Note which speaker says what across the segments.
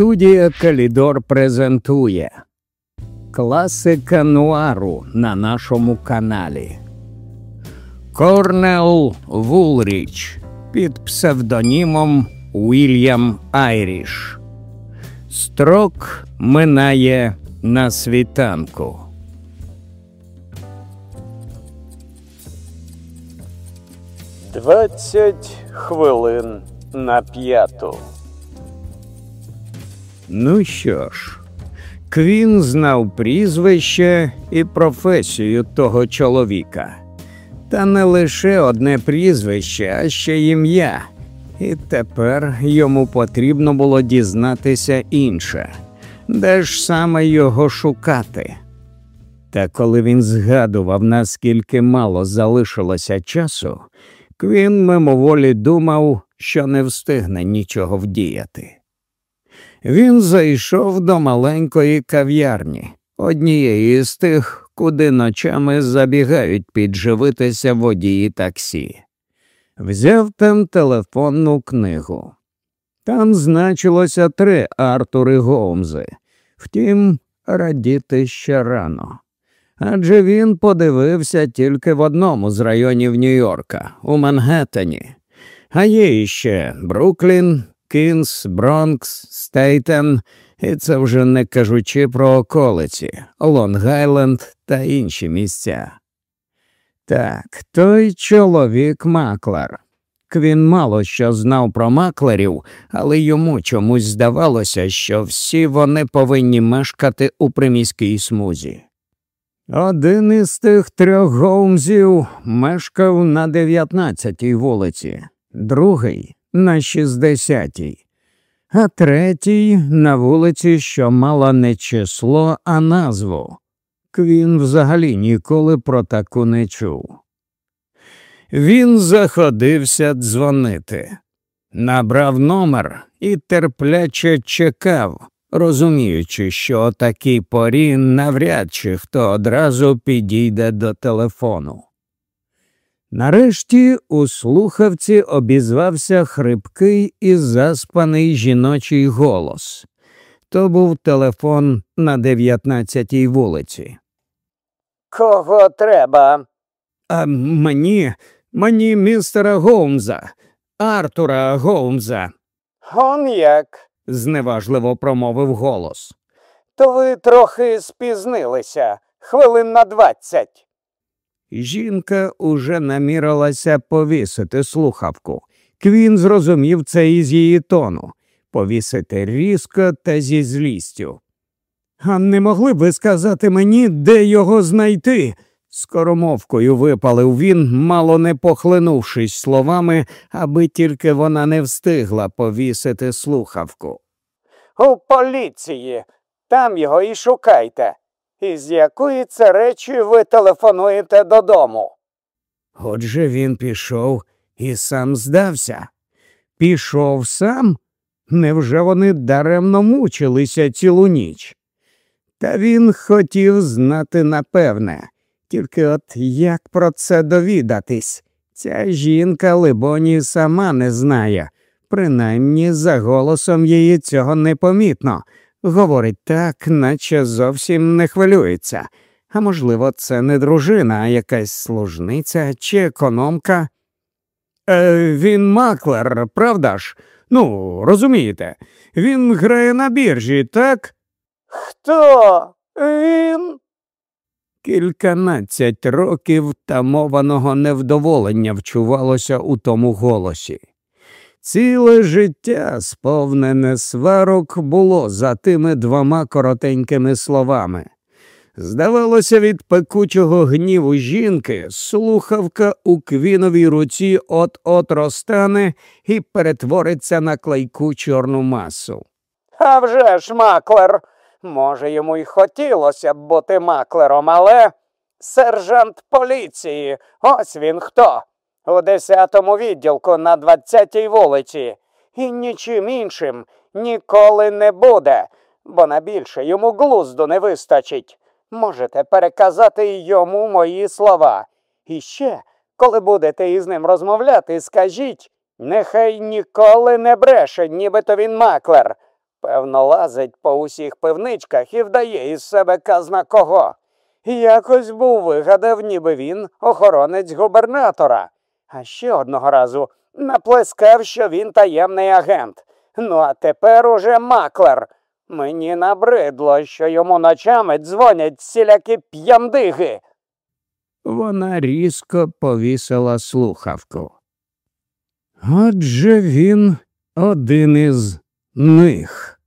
Speaker 1: Студія Калідор презентує Класика нуару на нашому каналі. Корнел Вулріч під псевдонімом Уільям Айріш. Строк минає на світанку.
Speaker 2: Двадцять хвилин на п'яту.
Speaker 1: Ну що ж, Квін знав прізвище і професію того чоловіка. Та не лише одне прізвище, а ще ім'я. І тепер йому потрібно було дізнатися інше, де ж саме його шукати. Та коли він згадував, наскільки мало залишилося часу, Квін мимоволі думав, що не встигне нічого вдіяти. Він зайшов до маленької кав'ярні, однієї з тих, куди ночами забігають підживитися водії таксі. Взяв там телефонну книгу. Там значилося три Артури Гоумзи. Втім, радіти ще рано. Адже він подивився тільки в одному з районів Нью-Йорка, у Мангеттені. А є іще Бруклін, Квінс, Бронкс, Стейтен, і це вже не кажучи про околиці, Лонг-Айленд та інші місця. Так, той чоловік маклер. Квін мало що знав про маклерів, але йому чомусь здавалося, що всі вони повинні мешкати у приміській смузі. Один із тих трьох гоумзів мешкав на 19-й вулиці, другий на 60-й, а третій на вулиці, що мала не число, а назву. Квін взагалі ніколи про таку не чув. Він заходився дзвонити, набрав номер і терпляче чекав, розуміючи, що о такій порі навряд чи хто одразу підійде до телефону. Нарешті у слухавці обізвався хрипкий і заспаний жіночий голос. То був телефон на 19-й вулиці.
Speaker 2: Кого треба?
Speaker 1: А мені, мені містера Гоумза, Артура Гоумза,
Speaker 2: Он як?
Speaker 1: зневажливо промовив голос.
Speaker 2: То ви трохи спізнилися. Хвилин на двадцять.
Speaker 1: Жінка уже намірилася повісити слухавку. Квін зрозумів це із її тону повісити різко та зі злістю. А не могли б ви сказати мені, де його знайти? Скоромовкою випалив він, мало не похлинувшись словами, аби тільки вона не встигла повісити слухавку.
Speaker 2: У поліції. Там його і шукайте. Із якої це речі ви телефонуєте додому?
Speaker 1: Отже, він пішов і сам здався. Пішов сам? Невже вони даремно мучилися цілу ніч? Та він хотів знати напевне, тільки от як про це довідатись? Ця жінка, либоні, сама не знає, принаймні за голосом її цього непомітно. Говорить так, наче зовсім не хвилюється. А можливо, це не дружина, а якась служниця чи економка. Е, Він маклер, правда ж? Ну, розумієте, він грає на біржі, так?
Speaker 2: Хто? Він?
Speaker 1: Кільканадцять років тамованого невдоволення вчувалося у тому голосі. Ціле життя, сповнене сварок, було за тими двома коротенькими словами. Здавалося, від пекучого гніву жінки слухавка у квіновій руці от-от розтане і перетвориться на клейку чорну масу.
Speaker 2: А вже ж маклер. Може, йому й хотілося б бути маклером, але сержант поліції, ось він хто. У 10-му відділку на 20-й вулиці. І нічим іншим ніколи не буде, бо на більше йому глузду не вистачить. Можете переказати йому мої слова. І ще, коли будете із ним розмовляти, скажіть, нехай ніколи не бреше, нібито він маклер. Певно, лазить по усіх пивничках і вдає із себе казна кого. Якось був вигадав, ніби він охоронець губернатора, а ще одного разу наплескав, що він таємний агент. Ну, а тепер уже маклер. Мені набридло, що йому ночами дзвонять всілякі п'ямдиги.
Speaker 1: Вона різко повісила слухавку. Отже він один із них.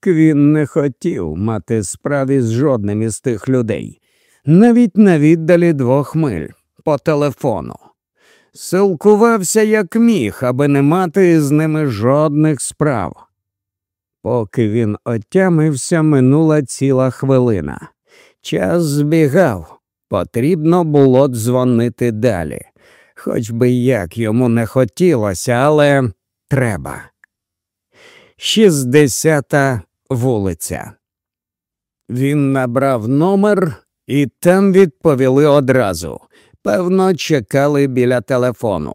Speaker 1: Квін не хотів мати справі з жодним із тих людей, навіть на віддалі двох миль по телефону. Силкувався як міг, аби не мати з ними жодних справ. Поки він отямився, минула ціла хвилина. Час збігав, потрібно було дзвонити далі. Хоч би як йому не хотілося, але треба. Шістдесята вулиця. Він набрав номер, і там відповіли одразу. Певно, чекали біля телефону.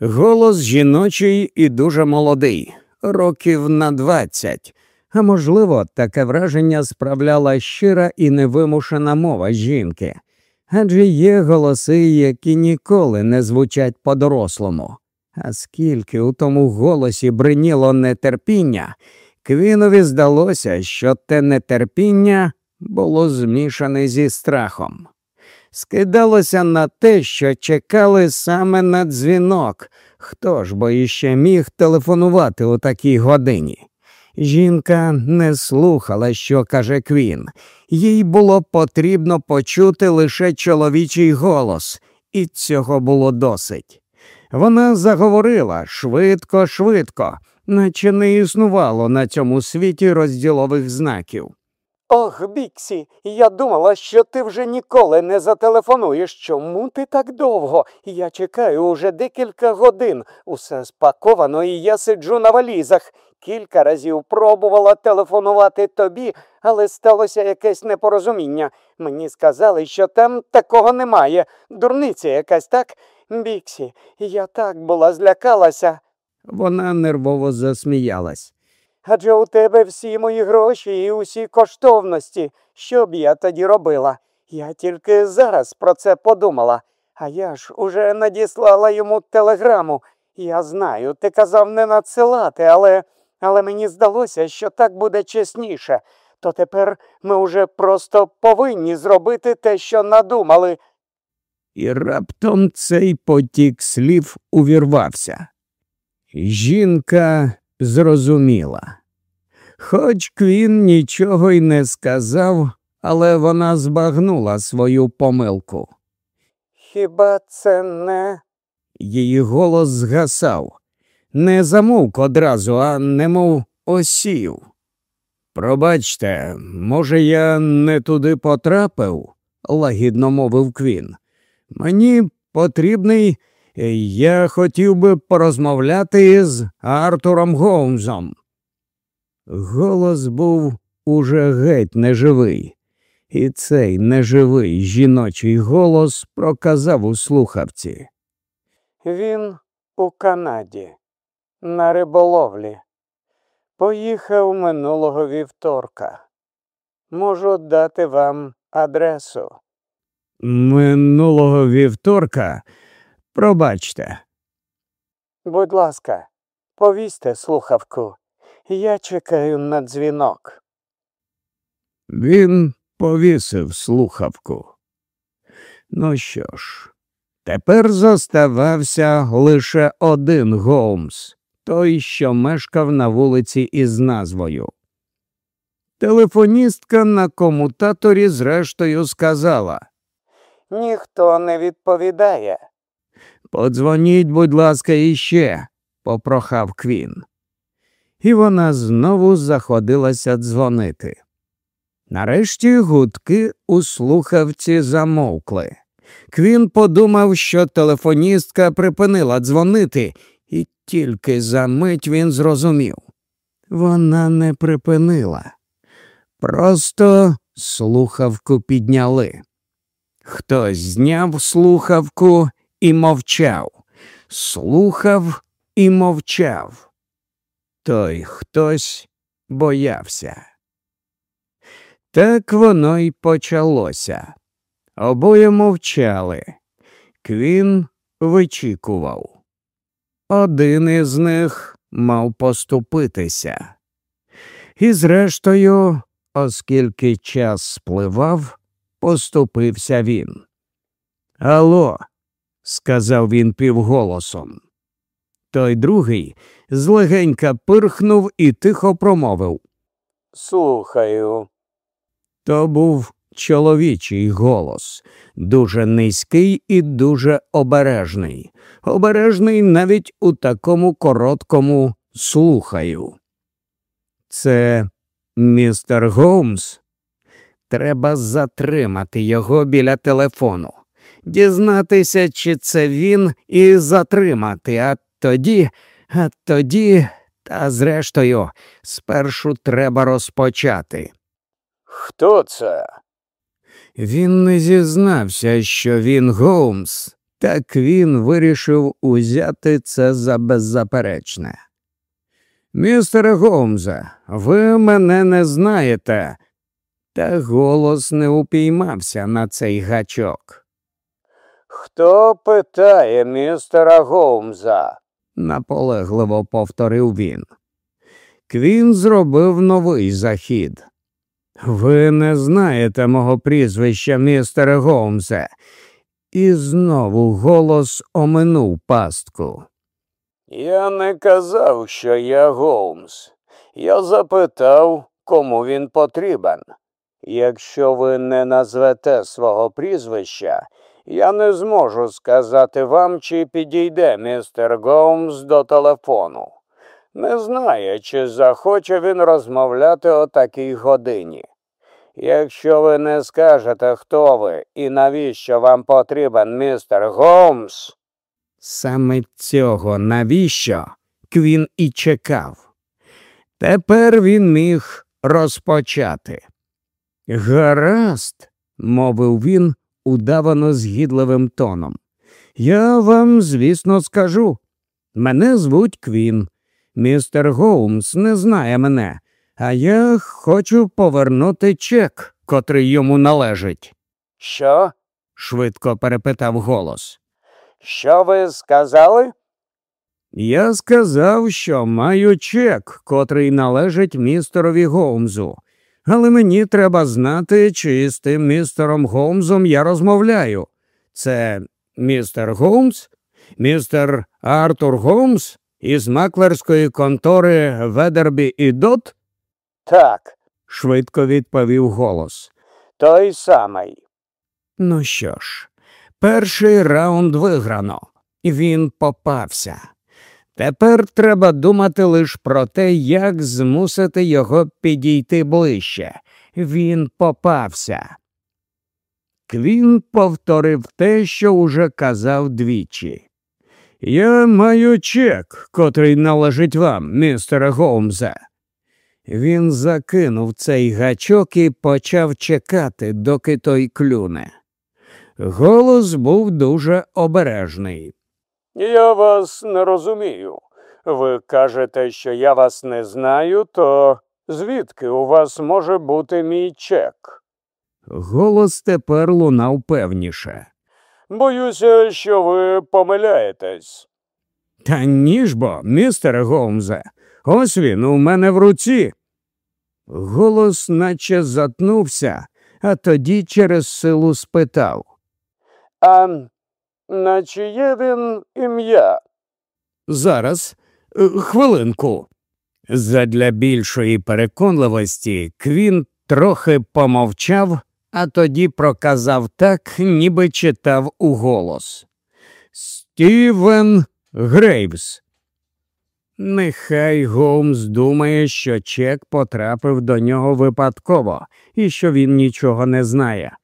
Speaker 1: Голос жіночий і дуже молодий, років на двадцять. А можливо, таке враження справляла щира і невимушена мова жінки, адже є голоси, які ніколи не звучать по-дорослому. А скільки у тому голосі бриніло нетерпіння, Квінові здалося, що те нетерпіння було змішане зі страхом. Скидалося на те, що чекали саме на дзвінок. Хто ж бо іще міг телефонувати у такій годині? Жінка не слухала, що каже Квін. Їй було потрібно почути лише чоловічий голос, і цього було досить. Вона заговорила швидко, швидко, наче не існувало на цьому світі розділових знаків.
Speaker 2: Ох, Біксі, я думала, що ти вже ніколи не зателефонуєш. Чому ти так довго? Я чекаю уже декілька годин. Усе спаковано, і я сиджу на валізах. Кілька разів пробувала телефонувати тобі, але сталося якесь непорозуміння. Мені сказали, що там такого немає. Дурниця якась так. Біксі, я так була злякалася.
Speaker 1: Вона нервово засміялась.
Speaker 2: Адже у тебе всі мої гроші і усі коштовності. Що б я тоді робила? Я тільки зараз про це подумала. А я ж уже надіслала йому телеграму. Я знаю, ти казав не надсилати, але але мені здалося, що так буде чесніше. То тепер ми уже просто повинні зробити те, що надумали.
Speaker 1: І раптом цей потік слів увірвався. Жінка зрозуміла. Хоч Квін нічого й не сказав, але вона збагнула свою помилку.
Speaker 2: Хіба це не?
Speaker 1: Її голос згасав, не замовк одразу, а немов осів. Пробачте, може, я не туди потрапив, лагідно мовив Квін. Мені потрібний, я хотів би порозмовляти із Артуром Гоумзом. Голос був уже геть неживий, і цей неживий жіночий голос проказав у слухавці.
Speaker 2: Він у Канаді, на риболовлі. Поїхав минулого вівторка. Можу дати вам адресу.
Speaker 1: Минулого вівторка, пробачте.
Speaker 2: Будь ласка, повісьте слухавку. Я чекаю на дзвінок.
Speaker 1: Він повісив слухавку. Ну що ж, тепер зоставався лише один Голмс, той, що мешкав на вулиці із назвою. Телефоністка на комутаторі, зрештою, сказала
Speaker 2: Ніхто не відповідає.
Speaker 1: Подзвоніть, будь ласка, іще, попрохав Квін і вона знову заходилася дзвонити. Нарешті гудки у слухавці замовкли. Квін подумав, що телефоністка припинила дзвонити, і тільки за мить він зрозумів. Вона не припинила. Просто слухавку підняли. Хтось зняв слухавку і мовчав, слухав і мовчав. Той хтось боявся. Так воно й почалося. Обоє мовчали. Квін вичікував. Один із них мав поступитися. І, зрештою, оскільки час спливав, поступився він. Алло, сказав він півголосом. Той другий злегенька пирхнув і тихо промовив.
Speaker 2: Слухаю.
Speaker 1: То був чоловічий голос, дуже низький і дуже обережний, обережний навіть у такому короткому слухаю. Це містер Голмс. Треба затримати його біля телефону, дізнатися, чи це він, і затримати, а тоді, а тоді, та зрештою, спершу треба розпочати.
Speaker 2: Хто це?
Speaker 1: Він не зізнався, що він Гоумс, так він вирішив узяти це за беззаперечне. Містере Гоумза, ви мене не знаєте, та голос не упіймався на цей гачок.
Speaker 2: Хто питає містера Голмза?
Speaker 1: наполегливо повторив він. Квін зробив новий захід. Ви не знаєте мого прізвища, містере Голмзе. І знову голос оминув пастку.
Speaker 2: Я не казав, що я Голмс. Я запитав, кому він потрібен. Якщо ви не назвете свого прізвища, я не зможу сказати вам, чи підійде містер Голмс до телефону. Не знає, чи захоче він розмовляти о такій годині. Якщо ви не скажете, хто ви і навіщо вам потрібен містер Голмс,
Speaker 1: Саме цього навіщо Квін і чекав. Тепер він міг розпочати. Гаразд, мовив він удавано згідливим тоном. Я вам, звісно, скажу. Мене звуть Квін. Містер Гоумс не знає мене, а я хочу повернути чек, котрий йому належить,
Speaker 2: що?
Speaker 1: швидко перепитав голос.
Speaker 2: Що ви сказали?
Speaker 1: Я сказав, що маю чек, котрий належить містерові Гоумзу, але мені треба знати, чи з тим містером Голмзом я розмовляю. Це містер Голмс, містер Артур Голмс із маклерської контори Ведербі і Дот?
Speaker 2: Так,
Speaker 1: швидко відповів голос.
Speaker 2: той самий.
Speaker 1: Ну що ж, перший раунд виграно. Він попався. Тепер треба думати лише про те, як змусити його підійти ближче. Він попався. Квін повторив те, що уже казав двічі. Я маю чек, котрий належить вам, містере Голмзе. Він закинув цей гачок і почав чекати, доки той клюне. Голос був дуже обережний.
Speaker 2: Я вас не розумію. Ви кажете, що я вас не знаю, то звідки у вас може бути мій чек?
Speaker 1: Голос тепер лунав певніше.
Speaker 2: Боюся, що ви помиляєтесь.
Speaker 1: Та ніж бо, містере Голмзе, ось він у мене в руці. Голос наче затнувся, а тоді через силу спитав.
Speaker 2: А на чиє він ім'я?
Speaker 1: Зараз, е, хвилинку. Задля більшої переконливості Квін трохи помовчав, а тоді проказав так, ніби читав у голос. Стівен Грейвс. Нехай Голмс думає, що чек потрапив до нього випадково і що він нічого не знає.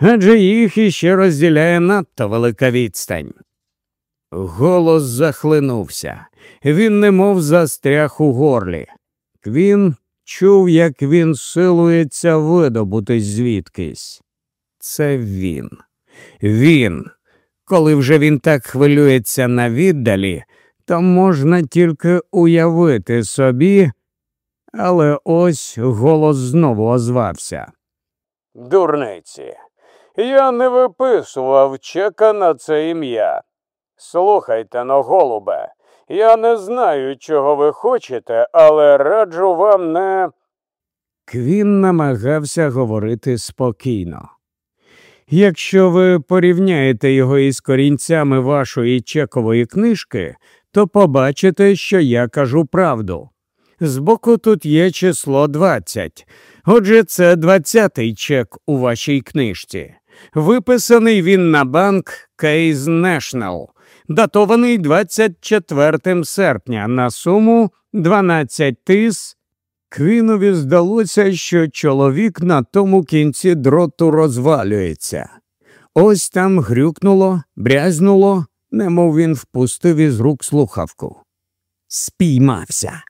Speaker 1: Адже їх іще розділяє надто велика відстань. Голос захлинувся. Він немов застряг у горлі. Квін чув, як він силується видобутись звідкись. Це він. Він. Коли вже він так хвилюється на віддалі, то можна тільки уявити собі. Але ось голос знову озвався.
Speaker 2: Дурниці. Я не виписував чека на це ім'я. Слухайте но, голубе, я не знаю, чого ви хочете, але раджу вам не.
Speaker 1: Квін намагався говорити спокійно. Якщо ви порівняєте його із корінцями вашої чекової книжки, то побачите, що я кажу правду. Збоку тут є число 20. Отже, це 20-й чек у вашій книжці. Виписаний він на банк Case National, датований 24 серпня на суму 12 тис. Квінові здалося, що чоловік на тому кінці дроту розвалюється. Ось там грюкнуло, брязнуло, немов він впустив із рук слухавку. Спіймався.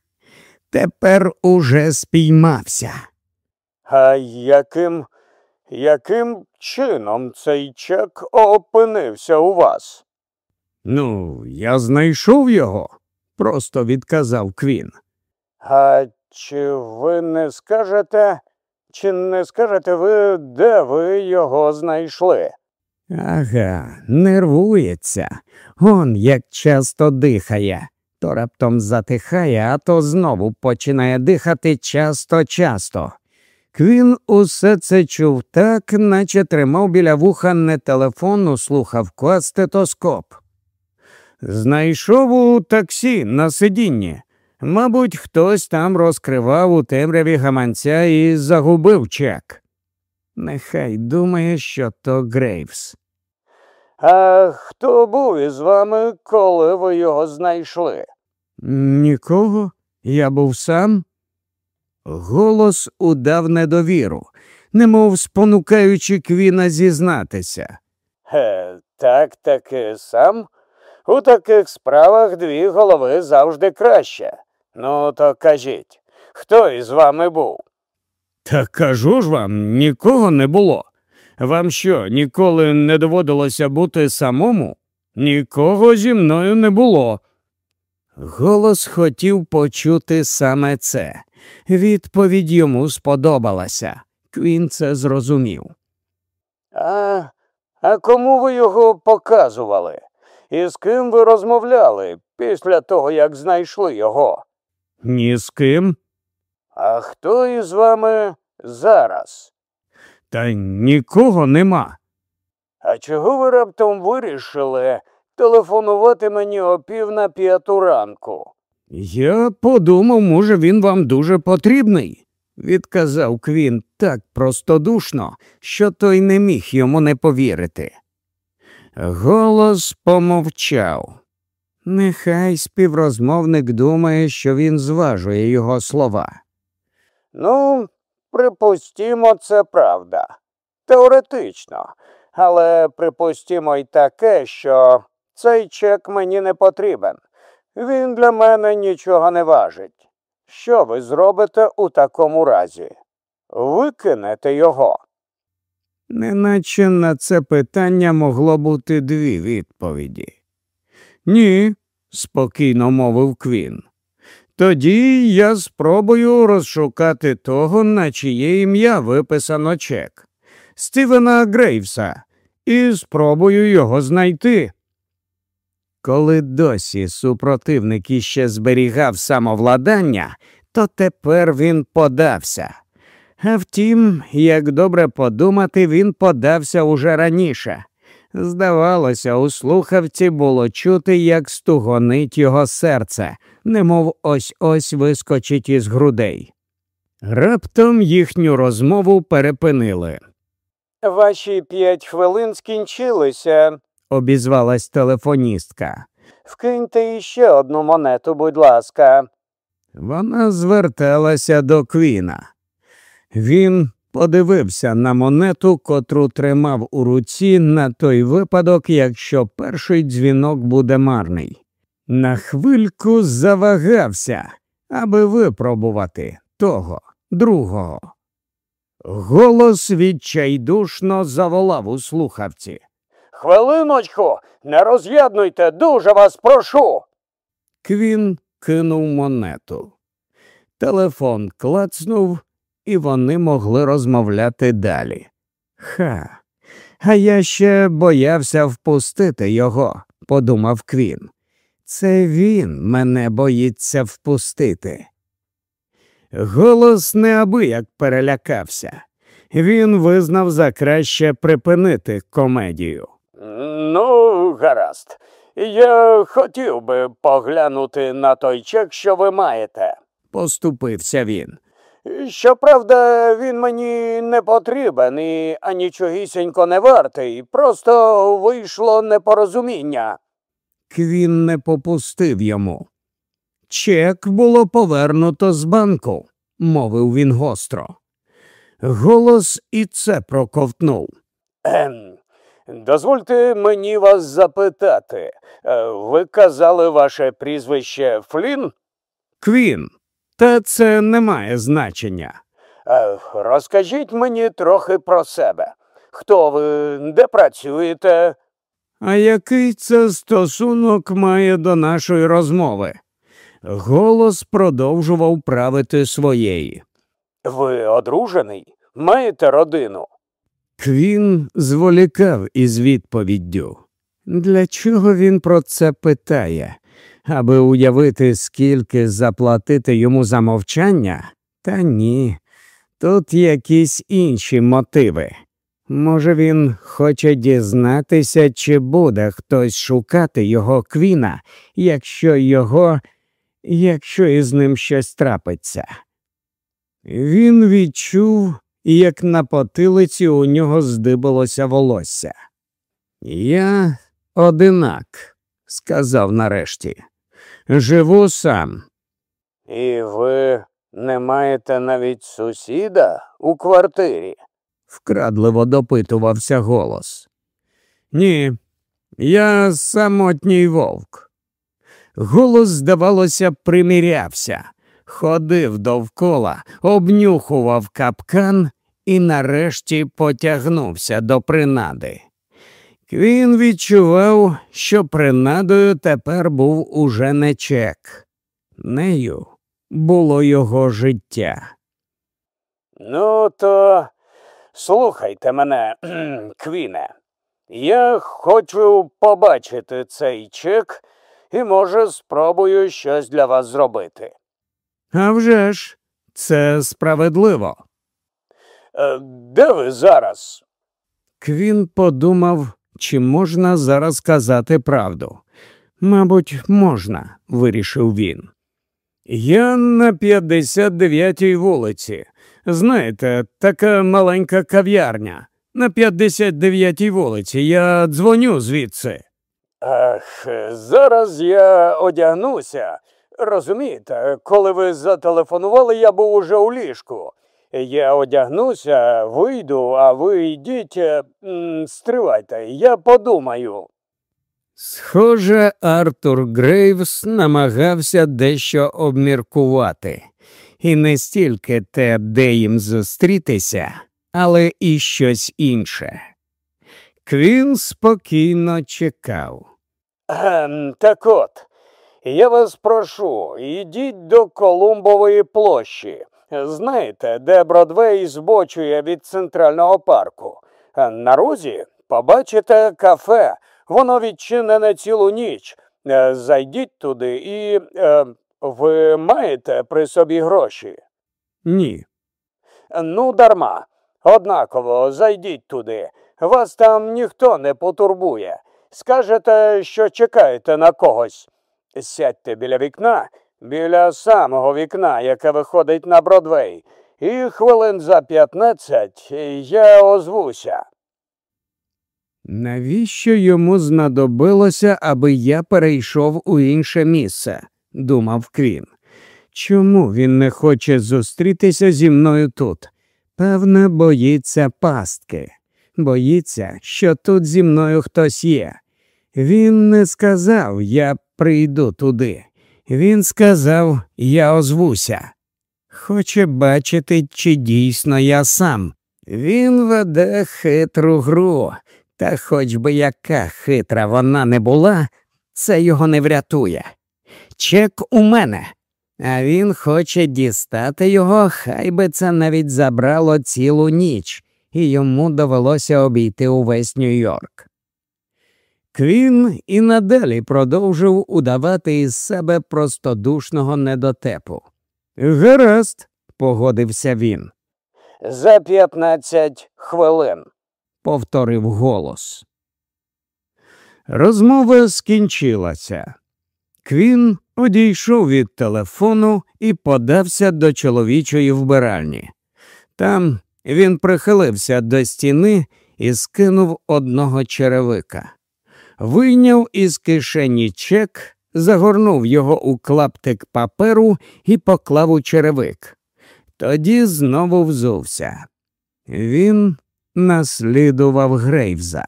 Speaker 1: Тепер уже спіймався.
Speaker 2: А яким яким чином цей чек опинився у вас?
Speaker 1: Ну, я знайшов його, просто відказав Квін.
Speaker 2: А чи ви не скажете, чи не скажете ви, де ви його знайшли?
Speaker 1: Ага, нервується. Он як часто дихає. То раптом затихає, а то знову починає дихати часто-часто. Квін усе це чув так, наче тримав біля вуха не телефонну слухавку, а стетоскоп. Знайшов у таксі на сидінні. Мабуть, хтось там розкривав у темряві гаманця і загубив чек. Нехай думає, що то Грейвс.
Speaker 2: А хто був із вами, коли ви його знайшли?
Speaker 1: Нікого, я був сам. Голос удав недовіру, немов спонукаючи Квіна зізнатися.
Speaker 2: Е, так таки сам. У таких справах дві голови завжди краще. Ну, то кажіть, хто із вами був?
Speaker 1: Та кажу ж вам, нікого не було. Вам що, ніколи не доводилося бути самому? Нікого зі мною не було. Голос хотів почути саме це. Відповідь йому сподобалася. Квін це зрозумів.
Speaker 2: А, а кому ви його показували? І з ким ви розмовляли після того, як знайшли його?
Speaker 1: Ні з ким.
Speaker 2: А хто із вами зараз?
Speaker 1: Та нікого нема.
Speaker 2: А чого ви раптом вирішили телефонувати мені о пів на п'яту ранку?
Speaker 1: Я подумав, може, він вам дуже потрібний, відказав Квін так простодушно, що той не міг йому не повірити. Голос помовчав. Нехай співрозмовник думає, що він зважує його слова.
Speaker 2: Ну, припустімо, це правда. Теоретично. Але припустімо й таке, що цей чек мені не потрібен. Він для мене нічого не важить. Що ви зробите у такому разі? Викинете його.
Speaker 1: Неначе на це питання могло бути дві відповіді. Ні, спокійно мовив Квін. Тоді я спробую розшукати того, на чиє ім'я виписано чек Стівена Грейвса, і спробую його знайти. Коли досі супротивник іще зберігав самовладання, то тепер він подався. А втім, як добре подумати, він подався уже раніше. Здавалося, у слухавці було чути, як стугонить його серце, немов ось ось вискочить із грудей. Раптом їхню розмову перепинили.
Speaker 2: Ваші п'ять хвилин скінчилися.
Speaker 1: Обізвалась телефоністка.
Speaker 2: Вкиньте іще одну монету, будь ласка.
Speaker 1: Вона зверталася до Квіна. Він подивився на монету, котру тримав у руці на той випадок, якщо перший дзвінок буде марний. На хвильку завагався, аби випробувати того, другого. Голос відчайдушно заволав у слухавці.
Speaker 2: Хвилиночку, не роз'єднуйте, дуже вас прошу.
Speaker 1: Квін кинув монету. Телефон клацнув, і вони могли розмовляти далі. Ха, а я ще боявся впустити його, подумав Квін. Це він мене боїться впустити. Голос неабияк перелякався. Він визнав за краще припинити комедію.
Speaker 2: Ну, гаразд. Я хотів би поглянути на той чек, що ви маєте.
Speaker 1: Поступився він.
Speaker 2: Щоправда, він мені не потрібен і анічогісінько не вартий. Просто вийшло непорозуміння.
Speaker 1: Квін не попустив йому. Чек було повернуто з банку, мовив він гостро. Голос і це проковтнув.
Speaker 2: Ем, дозвольте мені вас запитати. Е, Ви казали ваше прізвище Флін?
Speaker 1: Квін, та це не має значення.
Speaker 2: Е, Розкажіть мені трохи про себе. Хто ви, де працюєте?
Speaker 1: А який це стосунок має до нашої розмови? Голос продовжував правити своєї.
Speaker 2: Ви одружений? Маєте родину?
Speaker 1: Квін зволікав із відповіддю. Для чого він про це питає? Аби уявити, скільки заплатити йому за мовчання? Та ні. Тут якісь інші мотиви. Може, він хоче дізнатися, чи буде хтось шукати його квіна, якщо його, якщо із ним щось трапиться. Він відчув, як на потилиці у нього здибалося волосся. Я одинак, сказав нарешті. Живу сам.
Speaker 2: І ви не маєте навіть сусіда у квартирі?
Speaker 1: вкрадливо допитувався голос. Ні, я самотній вовк. Голос, здавалося, примірявся, ходив довкола, обнюхував капкан і нарешті потягнувся до принади. Він відчував, що принадою тепер був уже не чек. Нею було його життя.
Speaker 2: Ну, то слухайте мене, Квіне. Я хочу побачити цей чек і, може, спробую щось для вас зробити.
Speaker 1: А вже ж, це справедливо.
Speaker 2: Е, де ви зараз?
Speaker 1: Квін подумав, чи можна зараз казати правду. Мабуть, можна, вирішив він. Я на 59-й вулиці. Знаєте, така маленька кав'ярня. На 59-й вулиці. Я дзвоню звідси.
Speaker 2: Ах, зараз я одягнуся. Розумієте, коли ви зателефонували, я був уже у ліжку. Я одягнуся, вийду, а ви йдіть, е, стривайте, я подумаю.
Speaker 1: Схоже, Артур Грейвс намагався дещо обміркувати, і не стільки те, де їм зустрітися, але і щось інше. Квін спокійно чекав.
Speaker 2: Ем, так от, я вас прошу, йдіть до Колумбової площі. Знаєте, де Бродвей збочує від центрального парку. Е, На розі побачите кафе, воно відчинене цілу ніч. Е, Зайдіть туди і е, ви маєте при собі гроші.
Speaker 1: Ні.
Speaker 2: Ну, дарма. Однаково зайдіть туди. Вас там ніхто не потурбує. Скажете, що чекаєте на когось. Сядьте біля вікна, біля самого вікна, яке виходить на Бродвей, і хвилин за п'ятнадцять я озвуся.
Speaker 1: Навіщо йому знадобилося, аби я перейшов у інше місце? думав Квін. Чому він не хоче зустрітися зі мною тут? Певне, боїться пастки, боїться, що тут зі мною хтось є. Він не сказав, я прийду туди. Він сказав, я озвуся. Хоче бачити, чи дійсно я сам. Він веде хитру гру, та хоч би яка хитра вона не була, це його не врятує. Чек у мене. а він хоче дістати його, хай би це навіть забрало цілу ніч, і йому довелося обійти увесь Нью-Йорк. Квін і надалі продовжив удавати із себе простодушного недотепу. Гаразд, погодився він.
Speaker 2: За п'ятнадцять хвилин.
Speaker 1: повторив голос. Розмова скінчилася. Квін одійшов від телефону і подався до чоловічої вбиральні. Там він прихилився до стіни і скинув одного черевика. Вийняв із кишені чек, загорнув його у клаптик паперу і поклав у черевик. Тоді знову взувся. Він наслідував Грейвза.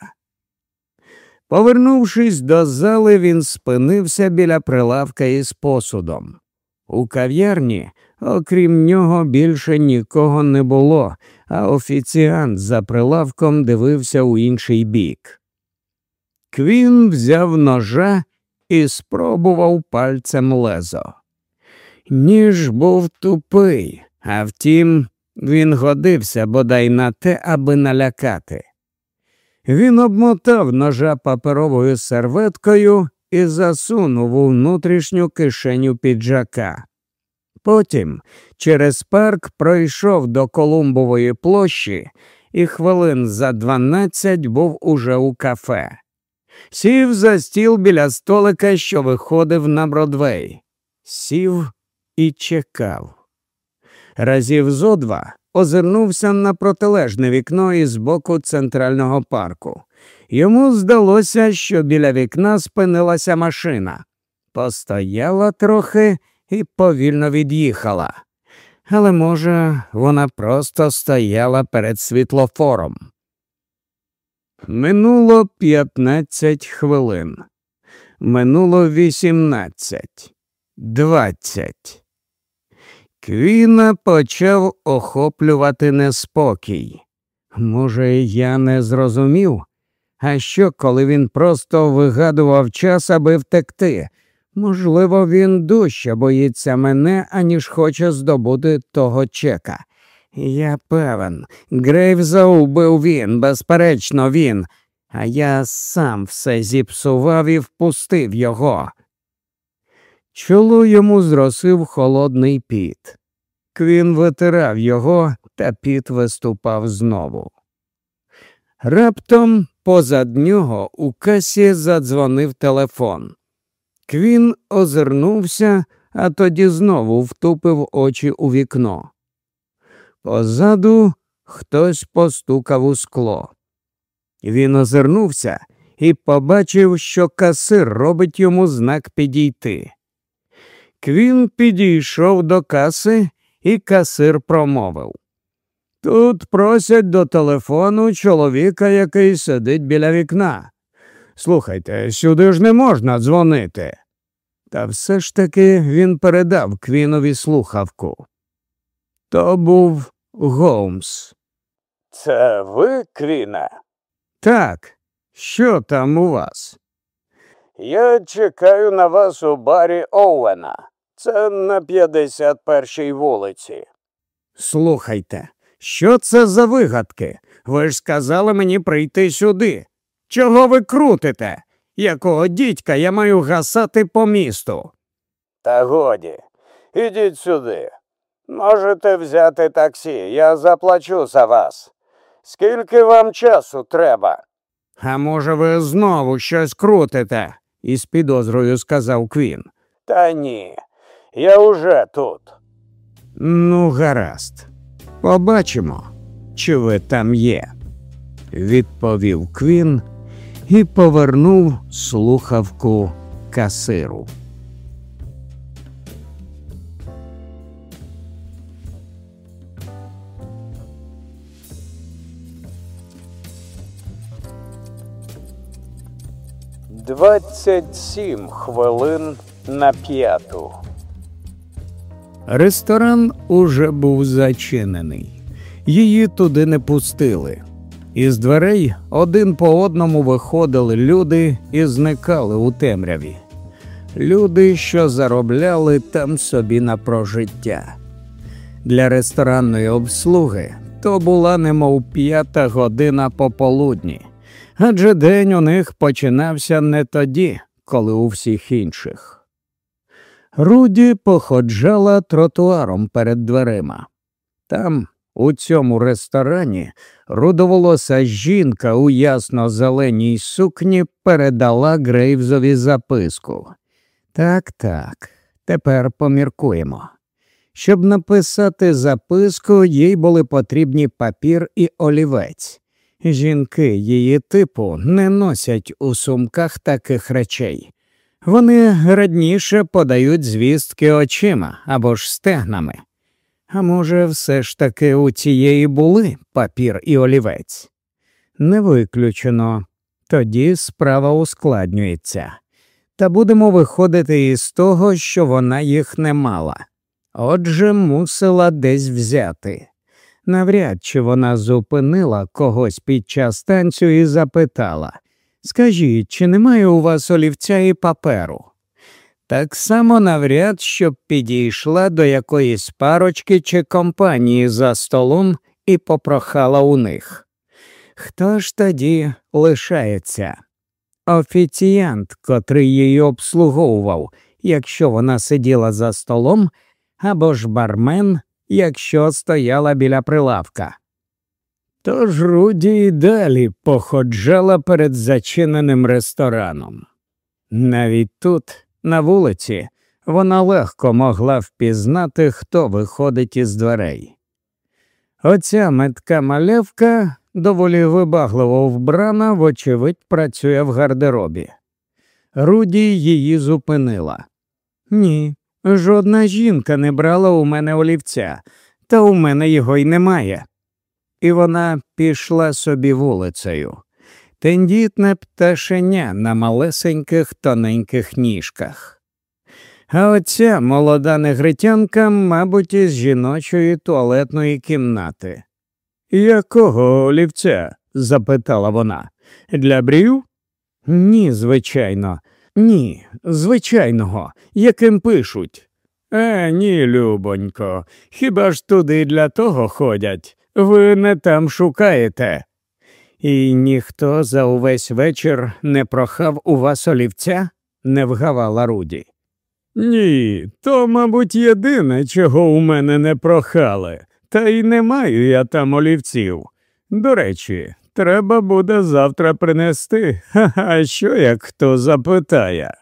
Speaker 1: Повернувшись до зали, він спинився біля прилавка із посудом. У кав'ярні, окрім нього, більше нікого не було, а офіціант за прилавком дивився у інший бік. Квін взяв ножа і спробував пальцем лезо. Ніж був тупий, а втім, він годився бодай на те, аби налякати. Він обмотав ножа паперовою серветкою і засунув у внутрішню кишеню піджака. Потім через парк пройшов до Колумбової площі і хвилин за дванадцять був уже у кафе. Сів за стіл біля столика, що виходив на Бродвей. Сів і чекав. Разів зо два озирнувся на протилежне вікно із боку центрального парку. Йому здалося, що біля вікна спинилася машина. Постояла трохи і повільно від'їхала. Але, може, вона просто стояла перед світлофором. Минуло п'ятнадцять хвилин. Минуло вісімнадцять, двадцять. Квіна почав охоплювати неспокій. Може, я не зрозумів? А що, коли він просто вигадував час, аби втекти? Можливо, він дужче боїться мене, аніж хоче здобути того чека. Я певен, Грейвза убив він, безперечно, він, а я сам все зіпсував і впустив його. Чоло йому зросив холодний піт. Квін витирав його, та піт виступав знову. Раптом позад нього у касі задзвонив телефон. Квін озирнувся, а тоді знову втупив очі у вікно. Позаду хтось постукав у скло. Він озирнувся і побачив, що касир робить йому знак підійти. Квін підійшов до каси, і касир промовив. Тут просять до телефону чоловіка, який сидить біля вікна. Слухайте, сюди ж не можна дзвонити. Та все ж таки він передав Квінові слухавку. То був Голмс.
Speaker 2: Це ви, Квіне?
Speaker 1: Так, що там у вас?
Speaker 2: Я чекаю на вас у барі Оуена. Це на 51-й вулиці.
Speaker 1: Слухайте, що це за вигадки? Ви ж сказали мені прийти сюди. Чого ви крутите? Якого дідька я маю гасати по місту?
Speaker 2: Та годі, ідіть сюди. Можете взяти таксі, я заплачу за вас. Скільки вам часу треба?
Speaker 1: А може, ви знову щось крутите? із підозрою сказав Квін.
Speaker 2: Та ні, я уже тут.
Speaker 1: Ну, гаразд. Побачимо, чи ви там є, відповів Квін і повернув слухавку касиру.
Speaker 2: Двадцять сім хвилин на п'яту.
Speaker 1: Ресторан уже був зачинений. Її туди не пустили. Із дверей один по одному виходили люди і зникали у темряві. люди, що заробляли там собі на прожиття. Для ресторанної обслуги то була немов п'ята година пополудні, адже день у них починався не тоді, коли у всіх інших. Руді походжала тротуаром перед дверима. Там, у цьому ресторані, рудоволоса жінка у ясно зеленій сукні передала Грейвзові записку. Так, так, тепер поміркуємо. Щоб написати записку, їй були потрібні папір і олівець. Жінки її типу не носять у сумках таких речей. Вони радніше подають звістки очима або ж стегнами. А може, все ж таки у цієї були папір і олівець? Не виключено. Тоді справа ускладнюється. Та будемо виходити із того, що вона їх не мала. Отже, мусила десь взяти. Навряд чи вона зупинила когось під час танцю і запитала Скажіть, чи немає у вас олівця і паперу? Так само навряд, щоб підійшла до якоїсь парочки чи компанії за столом і попрохала у них. Хто ж тоді лишається? Офіціант, котрий її обслуговував, якщо вона сиділа за столом, або ж бармен, якщо стояла біля прилавка. Тож Руді й далі походжала перед зачиненим рестораном. Навіть тут, на вулиці, вона легко могла впізнати, хто виходить із дверей. Оця метка малявка доволі вибагливо вбрана, вочевидь, працює в гардеробі. Руді її зупинила. Ні, жодна жінка не брала у мене олівця, та у мене його й немає. І вона пішла собі вулицею. Тендітне пташеня на малесеньких тоненьких ніжках. А оця молода негритянка, мабуть, із жіночої туалетної кімнати. Якого олівця? запитала вона. Для брів? Ні, звичайно, ні, звичайного, яким пишуть. Е, ні, любонько, хіба ж туди для того ходять? Ви не там шукаєте. І ніхто за увесь вечір не прохав у вас олівця? не вгавала Руді. Ні, то, мабуть, єдине, чого у мене не прохали, та й не маю я там олівців. До речі, треба буде завтра принести, ха що як хто запитає.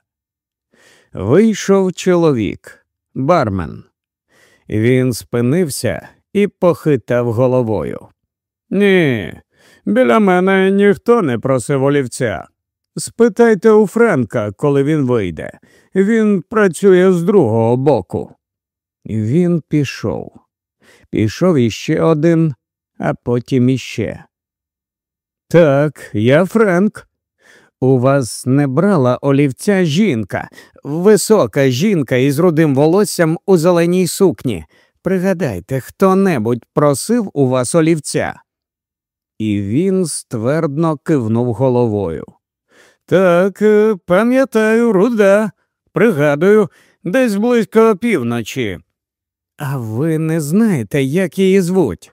Speaker 1: Вийшов чоловік, бармен. Він спинився і похитав головою. Ні, біля мене ніхто не просив олівця. Спитайте у Френка, коли він вийде. Він працює з другого боку. Він пішов. Пішов іще один, а потім іще. Так, я Френк. У вас не брала олівця жінка, висока жінка із рудим волоссям у зеленій сукні. Пригадайте, хто небудь просив у вас олівця. І він ствердно кивнув головою. Так, е, пам'ятаю, руда, пригадую, десь близько півночі. А ви не знаєте, як її звуть?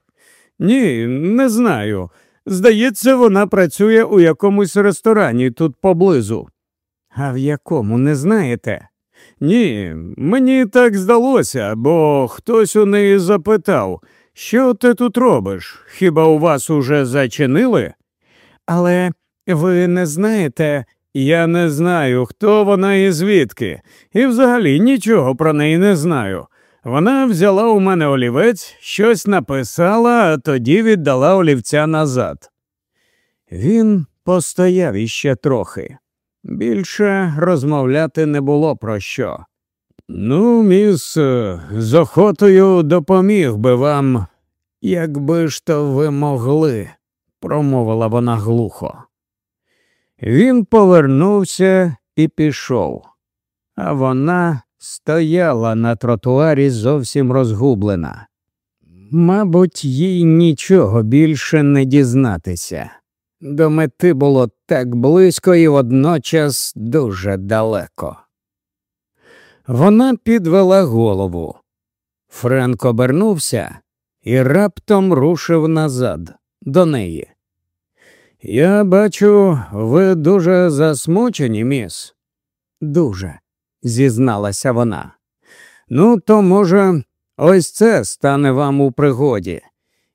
Speaker 1: Ні, не знаю. Здається, вона працює у якомусь ресторані тут поблизу. А в якому не знаєте? Ні, мені так здалося, бо хтось у неї запитав, що ти тут робиш? Хіба у вас уже зачинили? Але ви не знаєте, я не знаю, хто вона і звідки, і взагалі нічого про неї не знаю. Вона взяла у мене олівець, щось написала, а тоді віддала олівця назад. Він постояв іще трохи. Більше розмовляти не було про що. Ну, міс, з охотою допоміг би вам, якби ж то ви могли, промовила вона глухо. Він повернувся і пішов, а вона стояла на тротуарі зовсім розгублена. Мабуть, їй нічого більше не дізнатися. До мети було так близько і водночас дуже далеко. Вона підвела голову. Френк обернувся і раптом рушив назад до неї. Я бачу, ви дуже засмучені, міс. Дуже, зізналася вона. Ну, то, може, ось це стане вам у пригоді.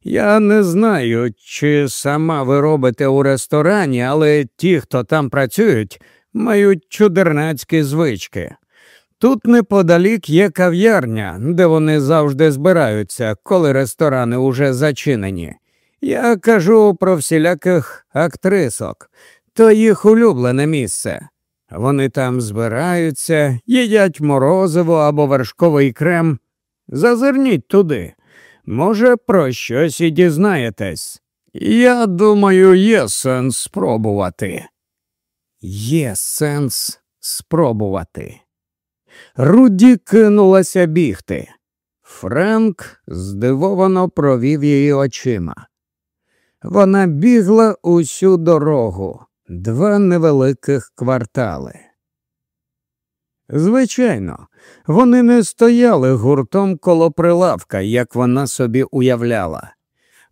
Speaker 1: Я не знаю, чи сама ви робите у ресторані, але ті, хто там працюють, мають чудернацькі звички. Тут неподалік є кав'ярня, де вони завжди збираються, коли ресторани уже зачинені. Я кажу про всіляких актрисок, то їх улюблене місце. Вони там збираються, їдять морозиво або вершковий крем. Зазирніть туди. Може, про щось і дізнаєтесь. Я думаю, є сенс спробувати. Є сенс спробувати. Руді кинулася бігти. Френк здивовано провів її очима. Вона бігла усю дорогу, два невеликих квартали. Звичайно, вони не стояли гуртом коло прилавка, як вона собі уявляла.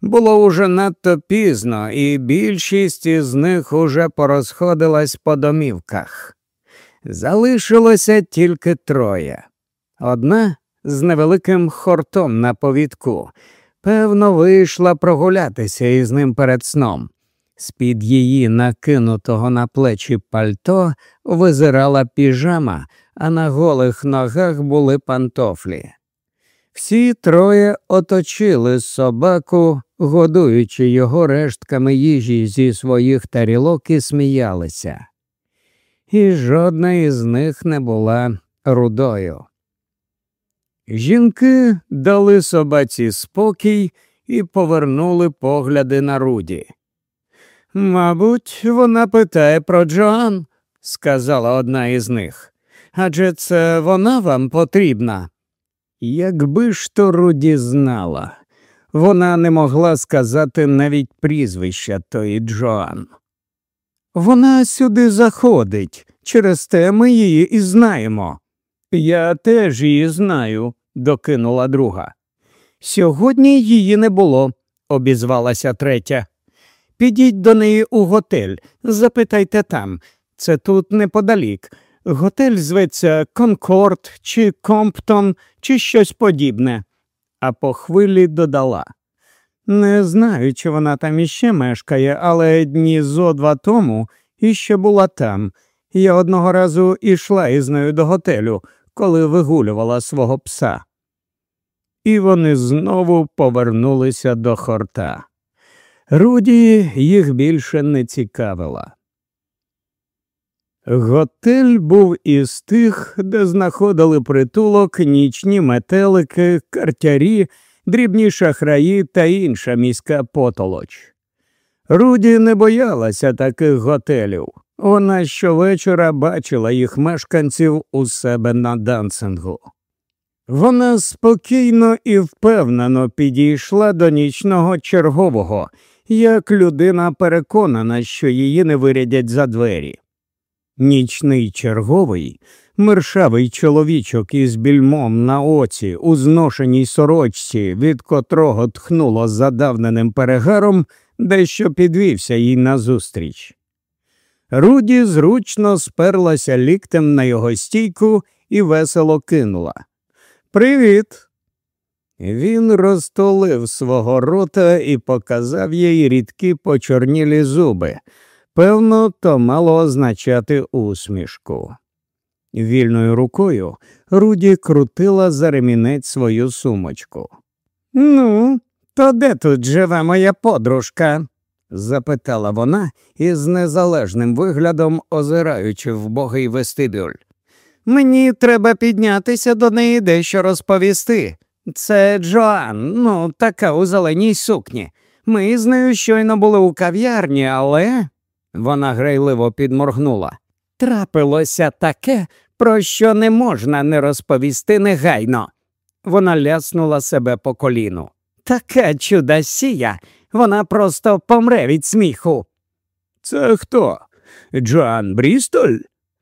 Speaker 1: Було уже надто пізно, і більшість із них уже порозходилась по домівках. Залишилося тільки троє. Одна з невеликим хортом на повідку. Певно, вийшла прогулятися із ним перед сном. З під її накинутого на плечі пальто визирала піжама, а на голих ногах були пантофлі. Всі троє оточили собаку, годуючи його рештками їжі зі своїх тарілок і сміялися. І жодна із них не була рудою. Жінки дали собаці спокій і повернули погляди на Руді. Мабуть, вона питає про Джоан, сказала одна із них. Адже це вона вам потрібна. Якби ж то Руді знала, вона не могла сказати навіть прізвища тої Джоан. Вона сюди заходить, через те ми її і знаємо. Я теж її знаю, докинула друга. Сьогодні її не було, обізвалася третя. Підіть до неї у готель, запитайте там. Це тут неподалік. Готель зветься Конкорд чи Комптон, чи щось подібне. А по хвилі додала. Не знаю, чи вона там іще мешкає, але дні зо два тому іще була там. Я одного разу ішла із нею до готелю, коли вигулювала свого пса. І вони знову повернулися до хорта. Руді їх більше не цікавила. Готель був із тих, де знаходили притулок нічні метелики, картярі, дрібні шахраї та інша міська потолоч. Руді не боялася таких готелів. Вона щовечора бачила їх мешканців у себе на дансингу. Вона спокійно і впевнено підійшла до нічного чергового, як людина переконана, що її не вирядять за двері. Нічний черговий, мершавий чоловічок із більмом на оці, у зношеній сорочці, від котрого тхнуло задавненим перегаром, дещо підвівся їй назустріч. Руді зручно сперлася ліктем на його стійку і весело кинула. Привіт. Він розтолив свого рота і показав їй рідкі почорнілі зуби. Певно, то мало означати усмішку. Вільною рукою Руді крутила за ремінець свою сумочку. Ну, то де тут живе моя подружка? запитала вона із незалежним виглядом, озираючи в богий вестибюль. Мені треба піднятися до неї дещо розповісти. Це Джоан, ну, така у зеленій сукні. Ми з нею щойно були у кав'ярні, але. Вона грайливо підморгнула. Трапилося таке, про що не можна не розповісти негайно. Вона ляснула себе по коліну. Така чудосія, вона просто помре від сміху. Це хто? Джоан Брістоль?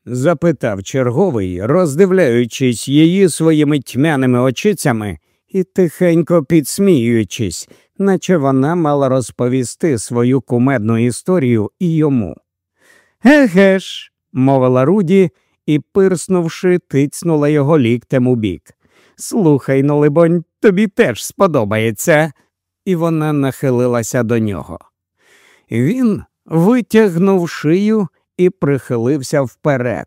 Speaker 1: запитав черговий, роздивляючись її своїми тьмяними очицями і тихенько підсміюючись, наче вона мала розповісти свою кумедну історію і йому. Еге ж, мовила Руді і, пирснувши, тицнула його ліктем у бік. Слухай, ну, либонь, тобі теж сподобається. І вона нахилилася до нього. Він витягнув шию і прихилився вперед.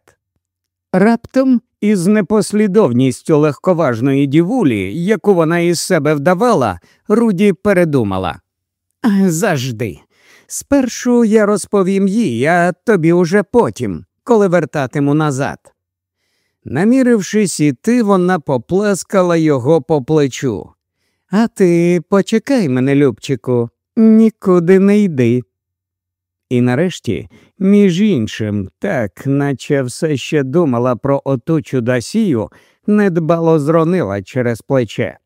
Speaker 1: Раптом, із непослідовністю легковажної дівулі, яку вона із себе вдавала, Руді передумала. Завжди. Спершу я розповім їй, а тобі уже потім, коли вертатиму назад. Намірившись іти, вона поплескала його по плечу. А ти почекай мене, Любчику, нікуди не йди. І нарешті, між іншим, так, наче все ще думала про оту чудасію, недбало зронила через плече.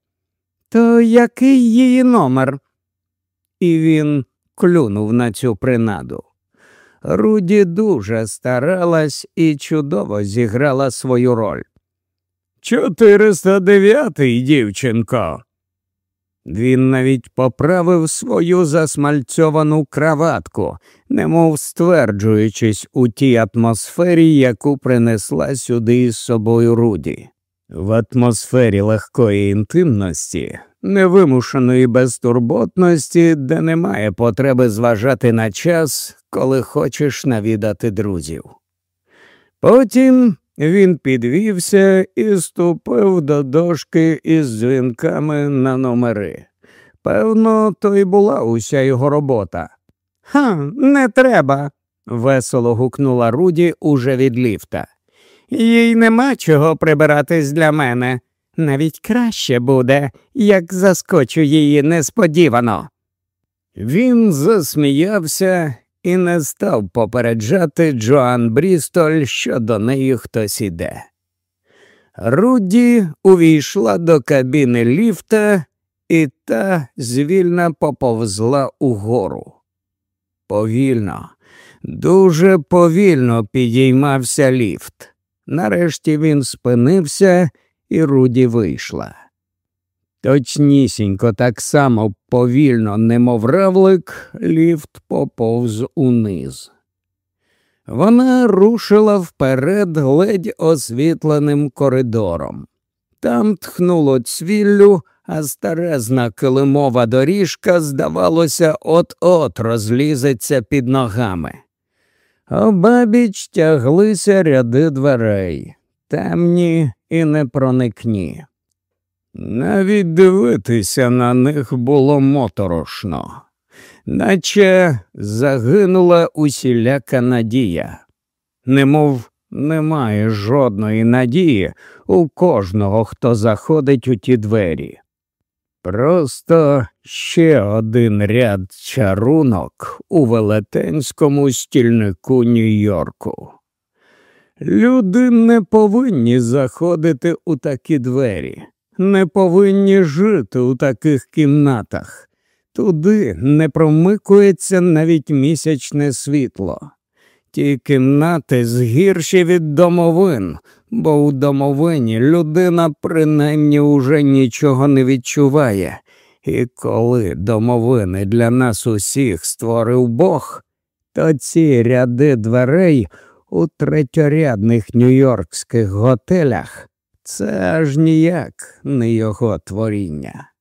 Speaker 1: То який її номер? І він клюнув на цю принаду. Руді дуже старалась і чудово зіграла свою роль. Чотириста дев'ятий, дівчинко. Він навіть поправив свою засмальцьовану краватку, немов стверджуючись у тій атмосфері, яку принесла сюди із собою Руді. В атмосфері легкої інтимності, невимушеної безтурботності, де немає потреби зважати на час, коли хочеш навідати друзів. Потім він підвівся і ступив до дошки із дзвінками на номери. Певно, то й була уся його робота. Ха, не треба, весело гукнула Руді уже від ліфта. Їй нема чого прибиратись для мене. Навіть краще буде, як заскочу її несподівано. Він засміявся і не став попереджати Джоан Брістоль, що до неї хтось іде. Руді увійшла до кабіни ліфта, і та звільно поповзла угору. Повільно, дуже повільно підіймався ліфт. Нарешті він спинився, і Руді вийшла. Точнісінько так само повільно, немов равлик, ліфт поповз униз. Вона рушила вперед ледь освітленим коридором. Там тхнуло цвіллю, а старезна килимова доріжка, здавалося, от-от розлізеться під ногами. Обабіч тяглися ряди дверей, темні і непроникні. Навіть дивитися на них було моторошно, наче загинула усіляка надія, немов немає жодної надії у кожного, хто заходить у ті двері. Просто ще один ряд чарунок у велетенському стільнику Нью-Йорку. Люди не повинні заходити у такі двері не повинні жити у таких кімнатах. Туди не промикується навіть місячне світло. Ті кімнати згірші від домовин, бо у домовині людина принаймні уже нічого не відчуває. І коли домовини для нас усіх створив Бог, то ці ряди дверей у третьорядних нью-йоркських готелях це аж ніяк не його творіння.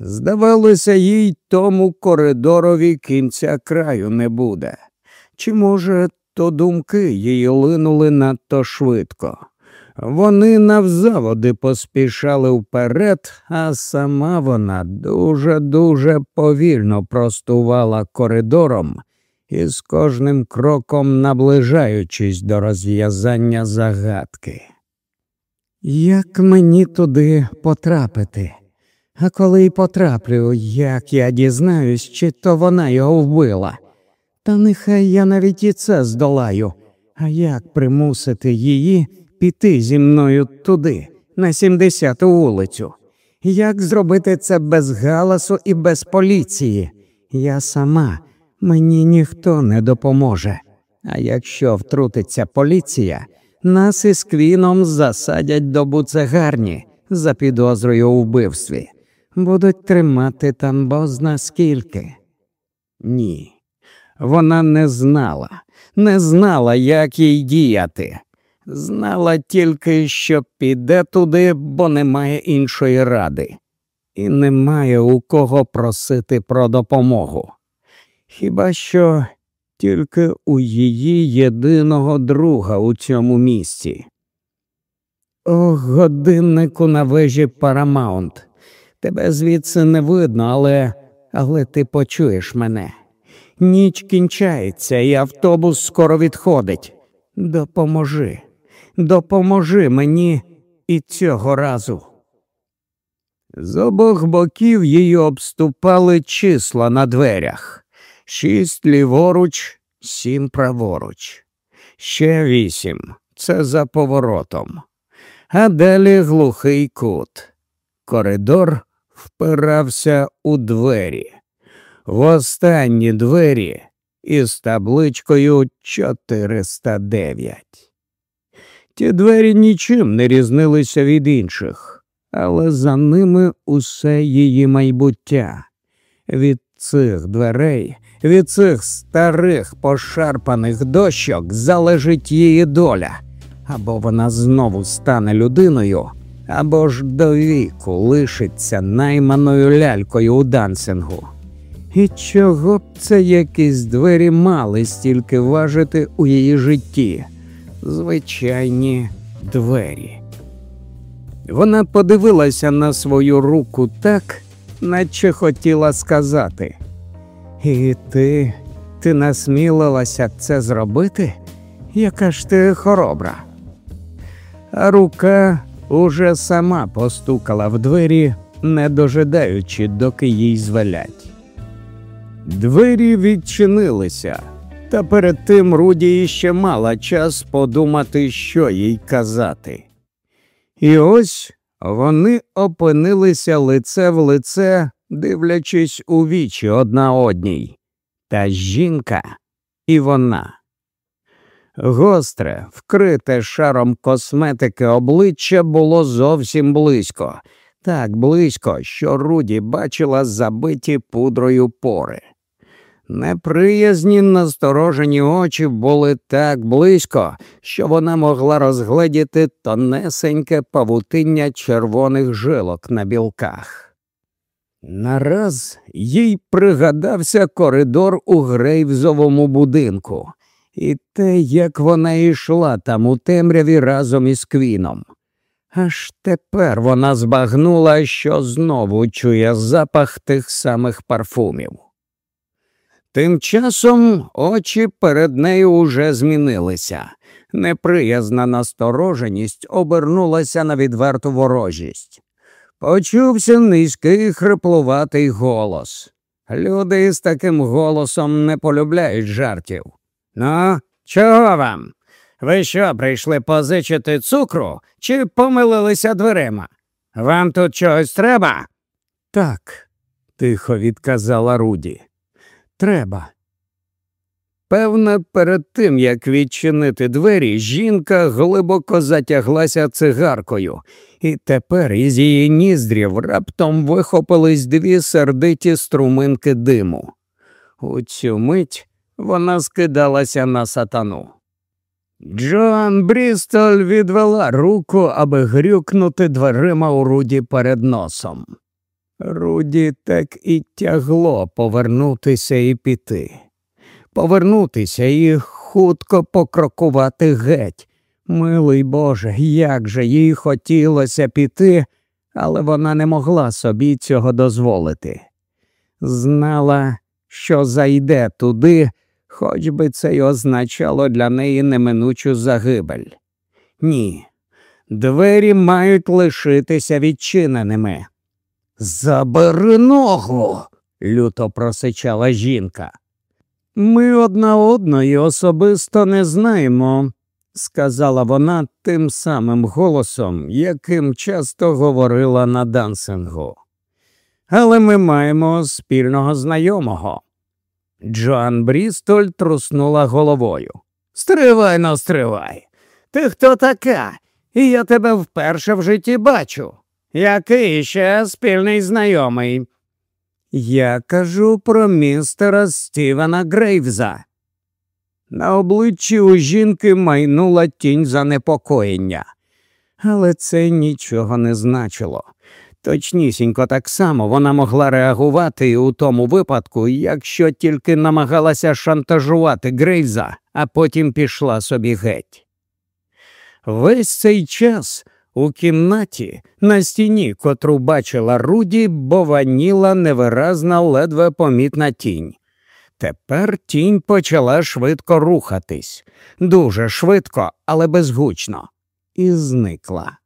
Speaker 1: Здавалося, їй тому коридорові кінця краю не буде. Чи, може, то думки її линули надто швидко. Вони навзаводи поспішали вперед, а сама вона дуже-дуже повільно простувала коридором і з кожним кроком наближаючись до розв'язання загадки. Як мені туди потрапити? А коли й потраплю, як я дізнаюсь, чи то вона його вбила. Та нехай я навіть і це здолаю. А як примусити її піти зі мною туди, на 70-ту вулицю? Як зробити це без галасу і без поліції? Я сама, мені ніхто не допоможе. А якщо втрутиться поліція, нас із Квіном засадять до буцегарні за підозрою у вбивстві. Будуть тримати там бозна скільки. Ні, вона не знала, не знала, як їй діяти. Знала тільки, що піде туди, бо немає іншої ради, і немає у кого просити про допомогу. Хіба що тільки у її єдиного друга у цьому місці. О, годиннику на вежі Парамаунт. Тебе звідси не видно, але але ти почуєш мене. Ніч кінчається, і автобус скоро відходить. Допоможи, допоможи мені і цього разу. З обох боків її обступали числа на дверях шість ліворуч, сім праворуч, ще вісім це за поворотом, а далі глухий кут. Коридор впирався у двері, в останні двері із табличкою 409. Ті двері нічим не різнилися від інших, але за ними усе її майбуття. Від цих дверей, від цих старих пошарпаних дощок залежить її доля, або вона знову стане людиною, або ж до віку лишиться найманою лялькою у дансингу. І чого б це якісь двері мали стільки важити у її житті? Звичайні двері. Вона подивилася на свою руку так, наче хотіла сказати. І ти, ти насмілилася це зробити? Яка ж ти хоробра? А рука уже сама постукала в двері, не дожидаючи, доки їй звелять. Двері відчинилися, та перед тим Руді ще мала час подумати, що їй казати. І ось вони опинилися лице в лице, дивлячись у вічі одна одній. Та жінка і вона. Гостре, вкрите шаром косметики обличчя було зовсім близько, так близько, що Руді бачила забиті пудрою пори. Неприязні насторожені очі були так близько, що вона могла розгледіти тонесеньке павутиння червоних жилок на білках. Нараз їй пригадався коридор у грейвзовому будинку, і те, як вона йшла там у темряві разом із Квіном. Аж тепер вона збагнула, що знову чує запах тих самих парфумів. Тим часом очі перед нею уже змінилися. Неприязна настороженість обернулася на відверту ворожість. Почувся низький хриплуватий голос. Люди з таким голосом не полюбляють жартів. Ну, чого вам? Ви що, прийшли позичити цукру чи помилилися дверима? Вам тут чогось треба? Так, тихо відказала Руді. Треба. Певно, перед тим, як відчинити двері, жінка глибоко затяглася цигаркою, і тепер із її ніздрів раптом вихопились дві сердиті струминки диму. У цю мить вона скидалася на сатану. Джоан Брістоль відвела руку, аби грюкнути дверима у Руді перед носом. Руді так і тягло повернутися і піти, повернутися і хутко покрокувати геть. Милий Боже, як же їй хотілося піти, але вона не могла собі цього дозволити. Знала, що зайде туди, хоч би це й означало для неї неминучу загибель. Ні, двері мають лишитися відчиненими. Забери ногу, люто просичала жінка. Ми одна одної особисто не знаємо, сказала вона тим самим голосом, яким часто говорила на дансингу. Але ми маємо спільного знайомого. Джоан Брістоль труснула головою. Стривай но стривай. Ти хто така? І я тебе вперше в житті бачу. Який ще спільний знайомий? Я кажу про містера Стівена Грейвза. На обличчі у жінки майнула тінь занепокоєння, але це нічого не значило. Точнісінько так само вона могла реагувати і у тому випадку, якщо тільки намагалася шантажувати Грейвза, а потім пішла собі геть. Весь цей час у кімнаті на стіні, котру бачила Руді, бованіла невиразна, ледве помітна тінь. Тепер тінь почала швидко рухатись, дуже швидко, але безгучно, і зникла.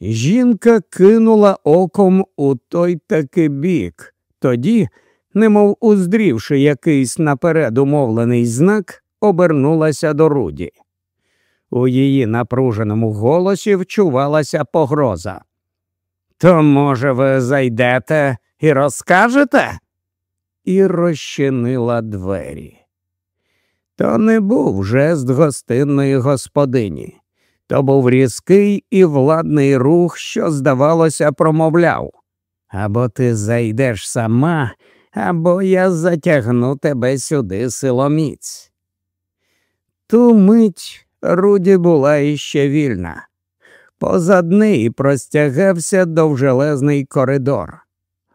Speaker 1: Жінка кинула оком у той таки бік, тоді, немов уздрівши якийсь наперед умовлений знак, обернулася до Руді. У її напруженому голосі вчувалася погроза. То, може, ви зайдете і розкажете? І розчинила двері. То не був жест гостинної господині. То був різкий і владний рух, що, здавалося, промовляв або ти зайдеш сама, або я затягну тебе сюди силоміць. Ту мить Руді була іще вільна. Позад неї простягався довжелезний коридор.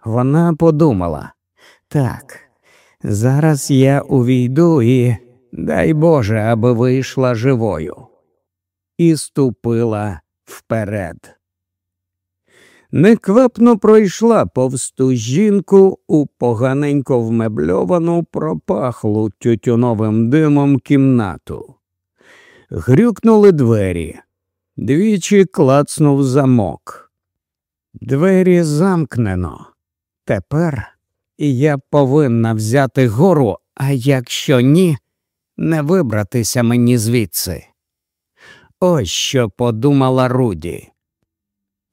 Speaker 1: Вона подумала так, зараз я увійду і, дай Боже, аби вийшла живою і ступила вперед. Неквапно пройшла повсту жінку у поганенько вмебльовану пропахлу тютюновим димом кімнату. Грюкнули двері. Двічі клацнув замок. Двері замкнено. Тепер я повинна взяти гору, а якщо ні, не вибратися мені звідси. Ось що подумала Руді.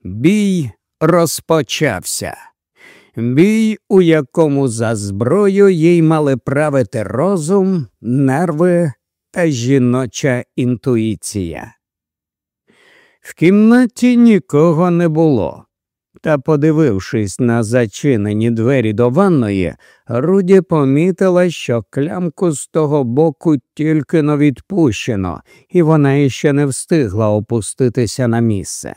Speaker 1: Бій розпочався. Бій, у якому за зброю їй мали правити розум, нерви жіноча інтуїція. В кімнаті нікого не було. Та, подивившись на зачинені двері до ванної, Руді помітила, що клямку з того боку тільки но відпущено, і вона іще не встигла опуститися на місце.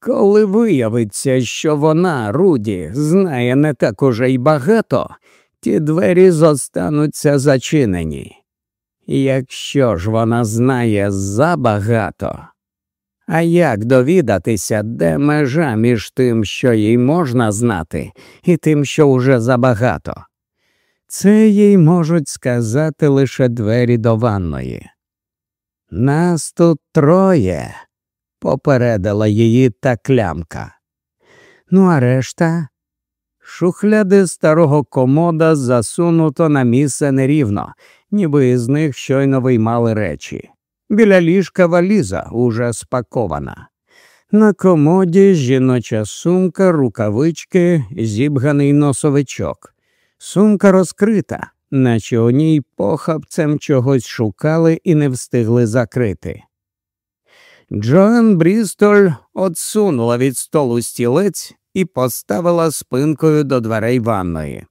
Speaker 1: Коли виявиться, що вона, Руді, знає не так уже й багато, ті двері зостануться зачинені. Якщо ж вона знає забагато, а як довідатися, де межа між тим, що їй можна знати, і тим, що уже забагато? Це їй можуть сказати лише двері до ванної. Нас тут троє, попередила її та клямка. Ну, а решта шухляди старого комода засунуто на місце нерівно, ніби із них щойно виймали речі. Біля ліжка валіза уже спакована. На комоді жіноча сумка, рукавички, зібганий носовичок. Сумка розкрита, наче у ній похапцем чогось шукали і не встигли закрити. Джоан Брістоль отсунула від столу стілець і поставила спинкою до дверей ванної.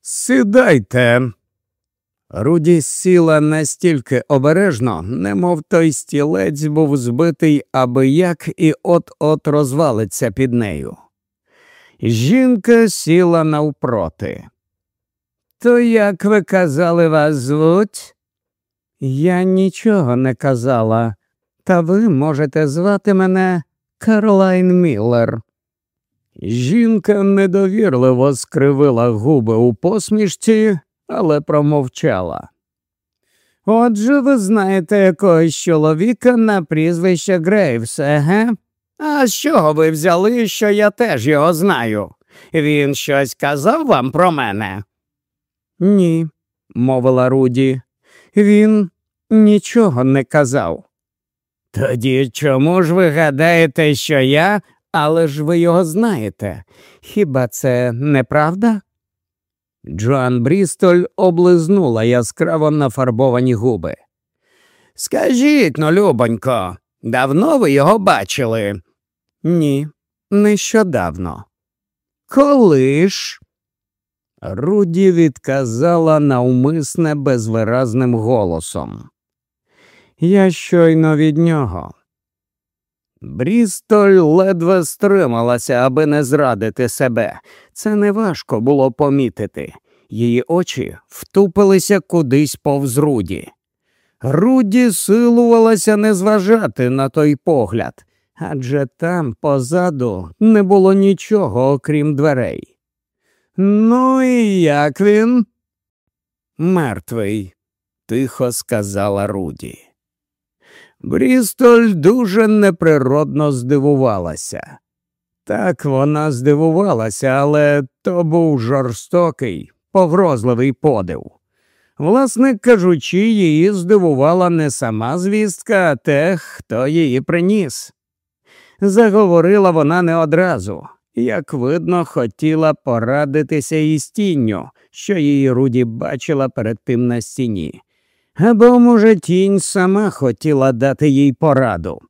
Speaker 1: Сідайте, Руді сіла настільки обережно, немов той стілець був збитий аби як і от-от розвалиться під нею. Жінка сіла навпроти. То як ви казали, вас звуть? Я нічого не казала, та ви можете звати мене Карлайн Міллер. Жінка недовірливо скривила губи у посмішці але промовчала. Отже, ви знаєте якогось чоловіка на прізвище Грейвс, еге? А з чого ви взяли, що я теж його знаю? Він щось казав вам про мене? Ні, мовила Руді. Він нічого не казав. Тоді чому ж ви гадаєте, що я, але ж ви його знаєте? Хіба це неправда? Джоан Брістоль облизнула яскраво нафарбовані губи. Скажіть ну, любонько, давно ви його бачили? Ні, нещодавно. Коли ж? Руді відказала навмисне безвиразним голосом. Я щойно від нього. Брістоль ледве стрималася, аби не зрадити себе. Це неважко було помітити. Її очі втупилися кудись повз Руді. Руді силувалася не зважати на той погляд, адже там позаду не було нічого, окрім дверей. Ну і як він? Мертвий, тихо сказала Руді. Брістоль дуже неприродно здивувалася. Так вона здивувалася, але то був жорстокий, погрозливий подив. Власне кажучи, її здивувала не сама звістка, а те, хто її приніс. Заговорила вона не одразу, як видно, хотіла порадитися із тінню, що її Руді бачила перед тим на стіні. Або, може, тінь сама хотіла дати їй пораду.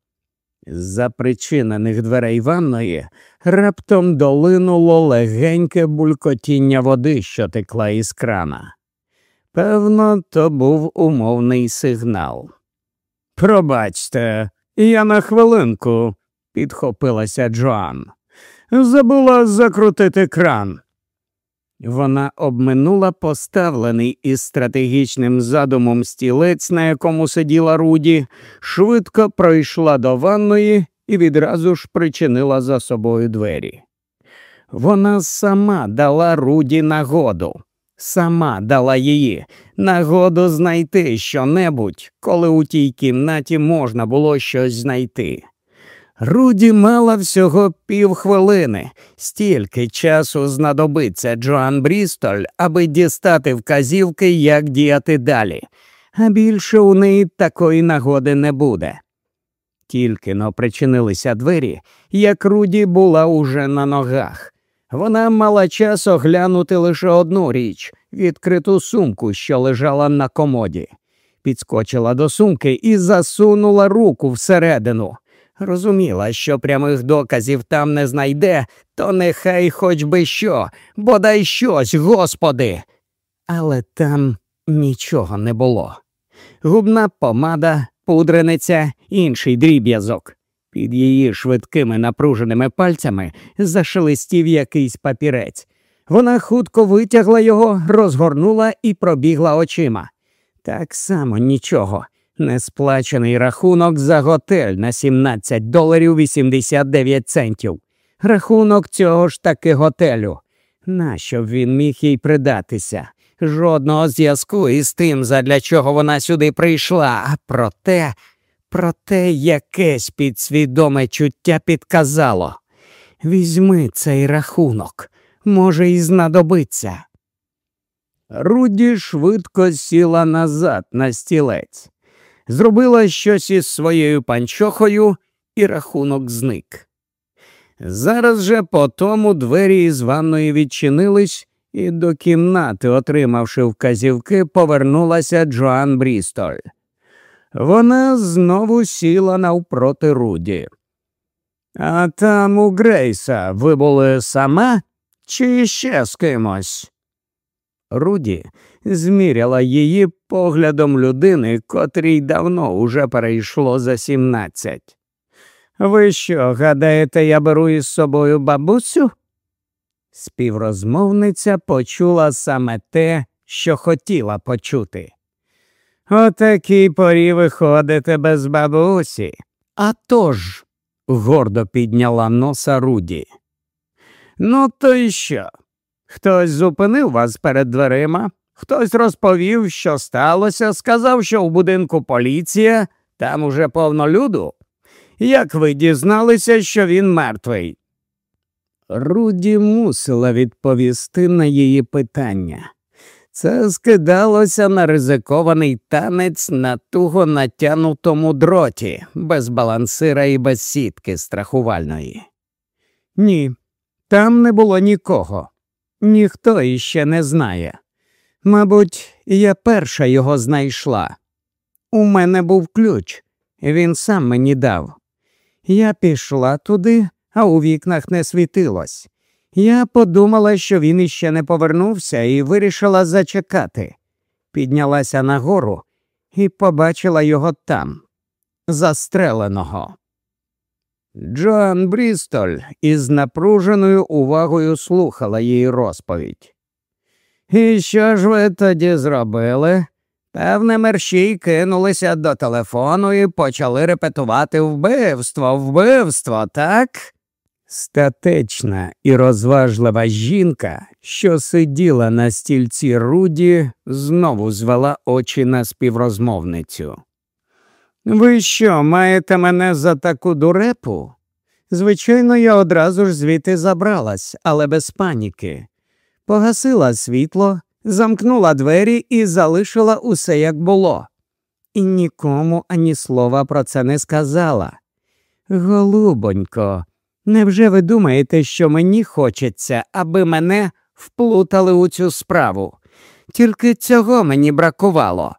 Speaker 1: З-за причинених дверей ванної раптом долинуло легеньке булькотіння води, що текла із крана. Певно, то був умовний сигнал. Пробачте, я на хвилинку, підхопилася Джоан. Забула закрутити кран. Вона обминула поставлений із стратегічним задумом стілець, на якому сиділа Руді, швидко пройшла до ванної і відразу ж причинила за собою двері. Вона сама дала Руді нагоду, сама дала її нагоду знайти щонебудь, коли у тій кімнаті можна було щось знайти. Руді мала всього півхвилини, стільки часу знадобиться Джоан Брістоль, аби дістати вказівки, як діяти далі, а більше у неї такої нагоди не буде. Тільки но причинилися двері, як Руді була уже на ногах. Вона мала час оглянути лише одну річ відкриту сумку, що лежала на комоді. Підскочила до сумки і засунула руку всередину. Розуміла, що прямих доказів там не знайде, то нехай хоч би що, бодай щось, господи. Але там нічого не було. Губна помада, пудрениця, інший дріб'язок. Під її швидкими напруженими пальцями зашелестів якийсь папірець. Вона хутко витягла його, розгорнула і пробігла очима. Так само нічого несплачений рахунок за готель на 17 доларів 89 центів. Рахунок цього ж таки готелю. Нащо б він міг їй придатися? Жодного зв'язку із тим, задля чого вона сюди прийшла, а проте, проте якесь підсвідоме чуття підказало. Візьми цей рахунок, може, і знадобиться. Руді швидко сіла назад на стілець зробила щось із своєю панчохою, і рахунок зник. Зараз же по тому двері із ванної відчинились, і до кімнати, отримавши вказівки, повернулася Джоан Брістоль. Вона знову сіла навпроти Руді. А там у Грейса ви були сама чи ще з кимось? Руді зміряла її поглядом людини, котрій давно уже перейшло за сімнадцять. Ви що, гадаєте, я беру із собою бабусю? Співрозмовниця почула саме те, що хотіла почути. «О такій порі виходите без бабусі. «А тож», – гордо підняла носа Руді. Ну, то й що? Хтось зупинив вас перед дверима, хтось розповів, що сталося, сказав, що в будинку поліція, там уже повно люду. Як ви дізналися, що він мертвий? Руді мусила відповісти на її питання. Це скидалося на ризикований танець на туго натянутому дроті, без балансира і без сітки страхувальної. Ні, там не було нікого. Ніхто іще не знає. Мабуть, я перша його знайшла. У мене був ключ, він сам мені дав. Я пішла туди, а у вікнах не світилось. Я подумала, що він іще не повернувся, і вирішила зачекати. Піднялася нагору і побачила його там, застреленого. Джоан Брістоль із напруженою увагою слухала її розповідь. І що ж ви тоді зробили? Певне, мерщій кинулися до телефону і почали репетувати вбивство, вбивство, так? Статечна і розважлива жінка, що сиділа на стільці Руді, знову звела очі на співрозмовницю. Ви що, маєте мене за таку дурепу? Звичайно, я одразу ж звідти забралась, але без паніки. Погасила світло, замкнула двері і залишила усе, як було. І нікому ані слова про це не сказала. Голубонько, невже ви думаєте, що мені хочеться, аби мене вплутали у цю справу? Тільки цього мені бракувало.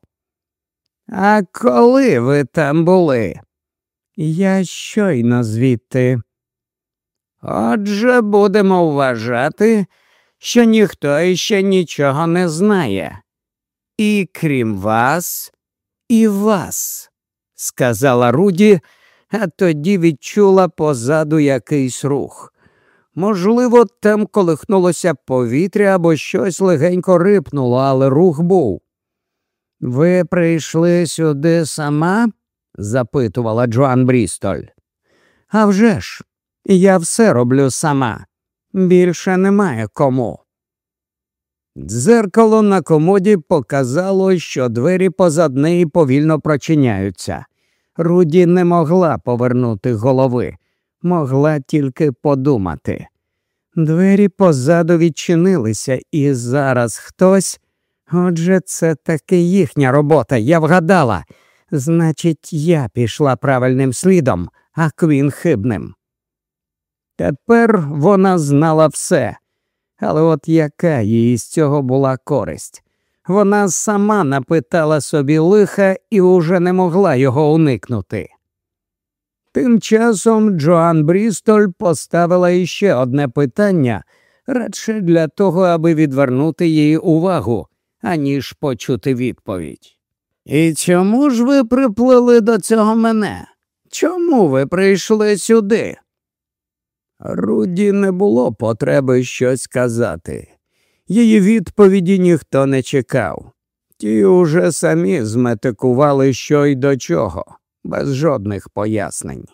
Speaker 1: А коли ви там були? Я щойно звідти. Отже, будемо вважати, що ніхто іще нічого не знає. І крім вас, і вас, сказала Руді, а тоді відчула позаду якийсь рух. Можливо, там колихнулося повітря або щось легенько рипнуло, але рух був. Ви прийшли сюди сама? запитувала Джоан Брістоль. «А вже ж, я все роблю сама. Більше немає кому. Дзеркало на комоді показало, що двері позад неї повільно прочиняються. Руді не могла повернути голови, могла тільки подумати. Двері позаду відчинилися, і зараз хтось. Отже, це таки їхня робота, я вгадала. Значить, я пішла правильним слідом, а Квін хибним. Тепер вона знала все, але от яка їй з цього була користь? Вона сама напитала собі лиха і уже не могла його уникнути. Тим часом Джоан Брістоль поставила іще одне питання радше для того, аби відвернути її увагу, аніж почути відповідь. І чому ж ви приплили до цього мене? Чому ви прийшли сюди? Руді не було потреби щось казати. Її відповіді ніхто не чекав. Ті уже самі зметикували що й до чого, без жодних пояснень.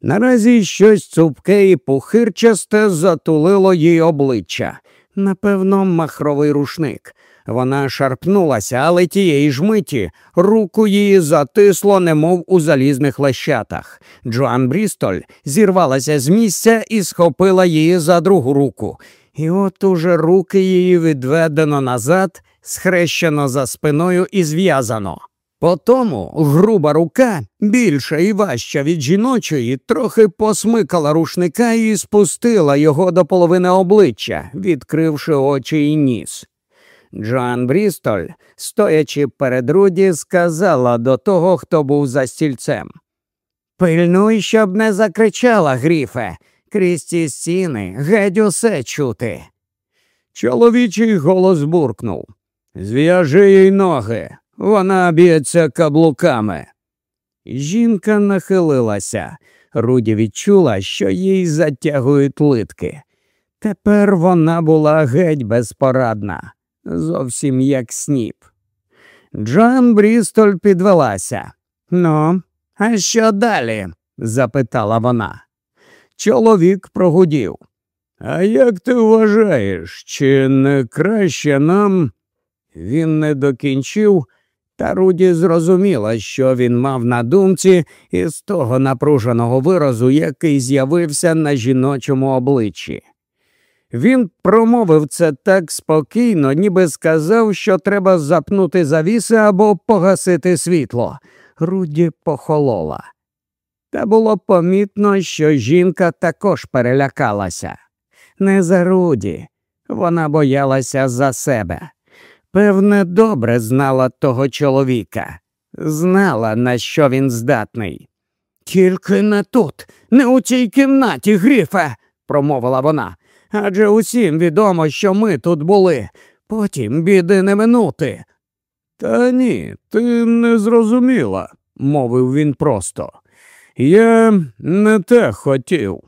Speaker 1: Наразі щось цупке і пухирчасте затулило їй обличчя, напевно, махровий рушник. Вона шарпнулася, але тієї ж миті руку її затисло, немов у залізних лещатах. Джоан Брістоль зірвалася з місця і схопила її за другу руку. І от уже руки її відведено назад, схрещено за спиною і зв'язано. Потому груба рука, більша і важча від жіночої, трохи посмикала рушника і спустила його до половини обличчя, відкривши очі і ніс. Джоан Брістоль, стоячи перед Руді, сказала до того, хто був за стільцем. Пильнуй, щоб не закричала, Гріфе, крізь ці стіни, геть усе чути. Чоловічий голос буркнув Зв'яжи їй ноги, вона б'ється каблуками. Жінка нахилилася. Руді відчула, що їй затягують литки. Тепер вона була геть безпорадна зовсім як сніп. Джоан Брістоль підвелася. Ну, а що далі? запитала вона. Чоловік прогудів. А як ти вважаєш, чи не краще нам? Він не докінчив, та Руді зрозуміла, що він мав на думці із того напруженого виразу, який з'явився на жіночому обличчі. Він промовив це так спокійно, ніби сказав, що треба запнути завіси або погасити світло. Руді похолола. Та було помітно, що жінка також перелякалася. Не за Руді, вона боялася за себе. Певне, добре знала того чоловіка. знала, на що він здатний. Тільки не тут, не у цій кімнаті, Гріфе, промовила вона. Адже усім відомо, що ми тут були. Потім біди не минути. Та ні, ти не зрозуміла, мовив він просто. Я не те хотів.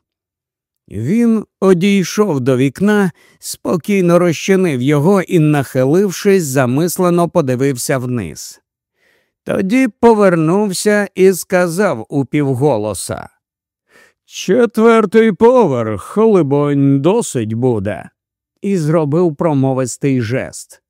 Speaker 1: Він одійшов до вікна, спокійно розчинив його і, нахилившись, замислено подивився вниз. Тоді повернувся і сказав упівголоса Четвертий поверх, либонь, досить буде, і зробив промовистий жест.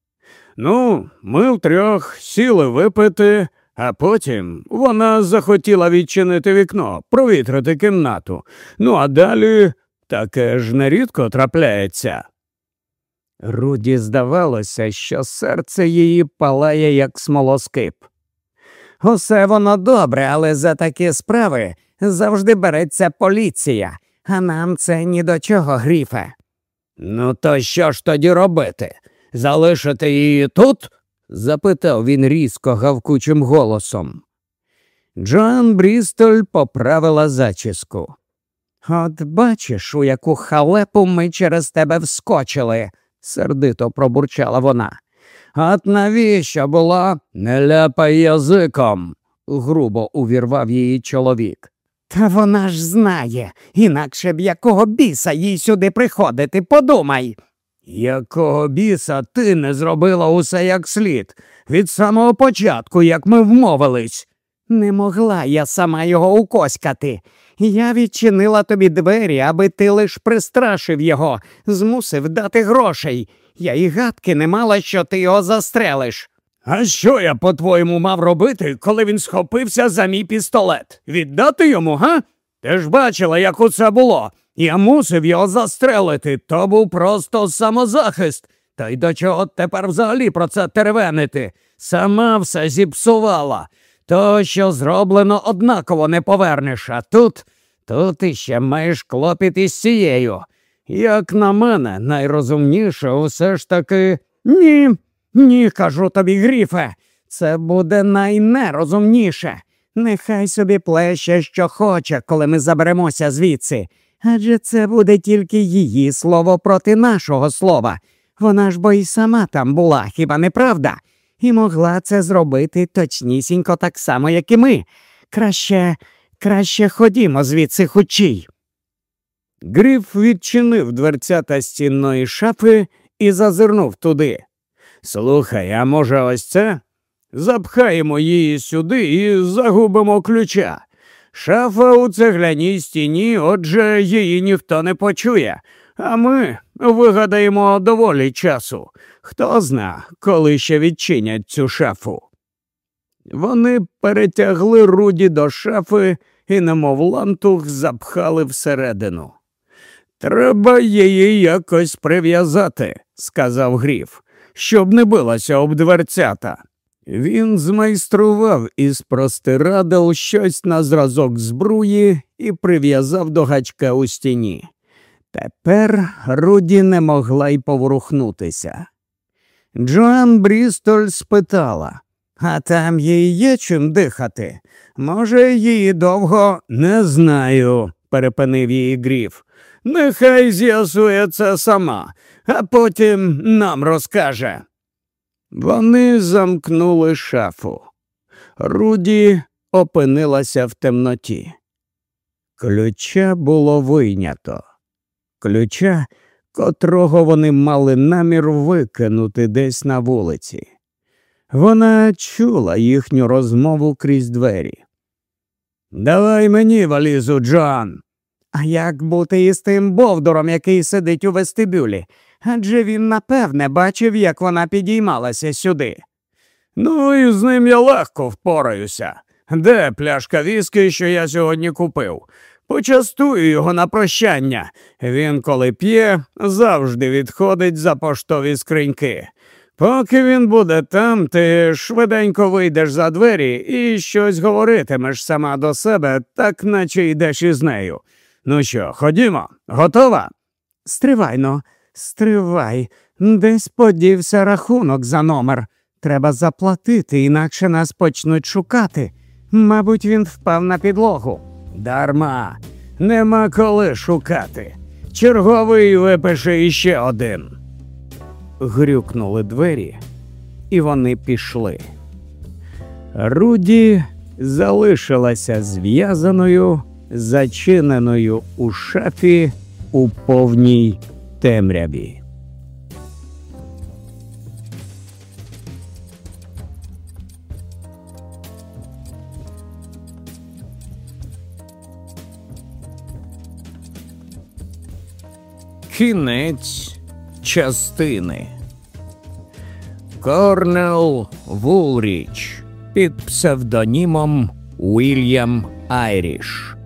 Speaker 1: Ну, ми втрьох сіли випити, а потім вона захотіла відчинити вікно, провітрити кімнату. Ну, а далі таке ж нерідко трапляється. Руді здавалося, що серце її палає, як смолоскип. Усе воно добре, але за такі справи завжди береться поліція, а нам це ні до чого, гріфе. Ну, то що ж тоді робити? Залишити її тут? запитав він різко гавкучим голосом. Джоан Брістоль поправила зачіску. От бачиш, у яку халепу ми через тебе вскочили, сердито пробурчала вона. От навіщо було? Не ляпай язиком, грубо увірвав її чоловік. Та вона ж знає, інакше б якого біса їй сюди приходити, подумай. Якого біса ти не зробила усе як слід, від самого початку, як ми вмовились. Не могла я сама його укоськати. Я відчинила тобі двері, аби ти лиш пристрашив його, змусив дати грошей. Я і гадки не мала, що ти його застрелиш. А що я, по-твоєму, мав робити, коли він схопився за мій пістолет? Віддати йому, га? Ти ж бачила, як усе було. Я мусив його застрелити. То був просто самозахист. Та й до чого тепер взагалі про це теревенити? Сама все зіпсувала. То, що зроблено, однаково не повернеш, а тут, тут іще маєш клопіт із цією. Як на мене, найрозумніше усе ж таки ні, ні, кажу тобі, Гріфе, це буде найнерозумніше. Нехай собі плеще, що хоче, коли ми заберемося звідси. Адже це буде тільки її слово проти нашого слова. Вона ж бо й сама там була, хіба не правда? І могла це зробити точнісінько так само, як і ми. Краще, краще ходімо звідси хучій. Гриф відчинив дверцята стінної шафи і зазирнув туди. Слухай, а може, ось це? Запхаємо її сюди і загубимо ключа. Шафа у цегляній стіні, отже, її ніхто не почує, а ми вигадаємо доволі часу. Хто зна, коли ще відчинять цю шафу. Вони перетягли руді до шафи і, немов лантух, запхали всередину. Треба її якось прив'язати, сказав Гріф, щоб не билася об дверцята. Він змайстрував із простирадел щось на зразок збруї і прив'язав до гачка у стіні. Тепер Руді не могла й поворухнутися. Джоан Брістоль спитала, а там їй є чим дихати? Може, її довго не знаю, перепинив її гріф. Нехай з'ясує це сама, а потім нам розкаже. Вони замкнули шафу. Руді опинилася в темноті. Ключа було вийнято. Ключа, котрого вони мали намір викинути десь на вулиці. Вона чула їхню розмову крізь двері. Давай мені валізу, Джоан. А як бути із тим Бовдуром, який сидить у вестибюлі? Адже він, напевне, бачив, як вона підіймалася сюди. Ну, і з ним я легко впораюся. Де пляшка віски, що я сьогодні купив? Почастую його на прощання. Він, коли п'є, завжди відходить за поштові скриньки. Поки він буде там, ти швиденько вийдеш за двері і щось говоритимеш сама до себе, так наче йдеш із нею. Ну що, ходімо, готова? Стривайно, стривай, десь подівся рахунок за номер. Треба заплатити, інакше нас почнуть шукати. Мабуть, він впав на підлогу. Дарма, нема коли шукати. Черговий випише іще один. Грюкнули двері, і вони пішли. Руді залишилася зв'язаною, зачиненою у шафі у повній темряві. Кінець частини. Корнел Вулріч під псевдонімом Уільям Айріш.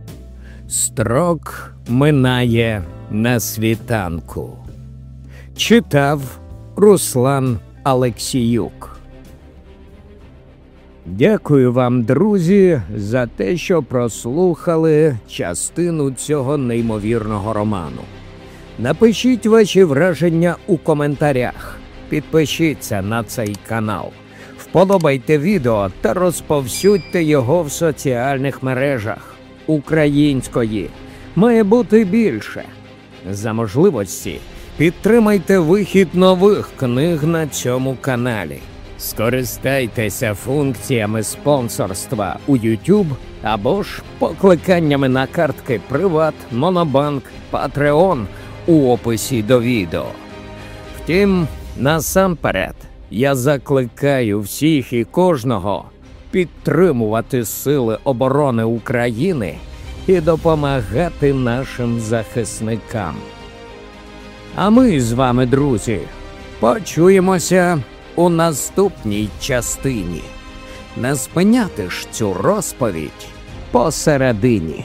Speaker 1: Строк минає на світанку. Читав Руслан Алексіюк. Дякую вам, друзі, за те, що прослухали частину цього неймовірного роману. Напишіть ваші враження у коментарях. Підпишіться на цей канал, вподобайте відео та розповсюдьте його в соціальних мережах. Української має бути більше. За можливості підтримайте вихід нових книг на цьому каналі. Скористайтеся функціями спонсорства у YouTube або ж покликаннями на картки Приват, Монобанк, Patreon у описі до відео. Втім, насамперед я закликаю всіх і кожного підтримувати Сили оборони України і допомагати нашим захисникам. А ми з вами, друзі, почуємося у наступній частині. Не спиняти ж цю розповідь посередині.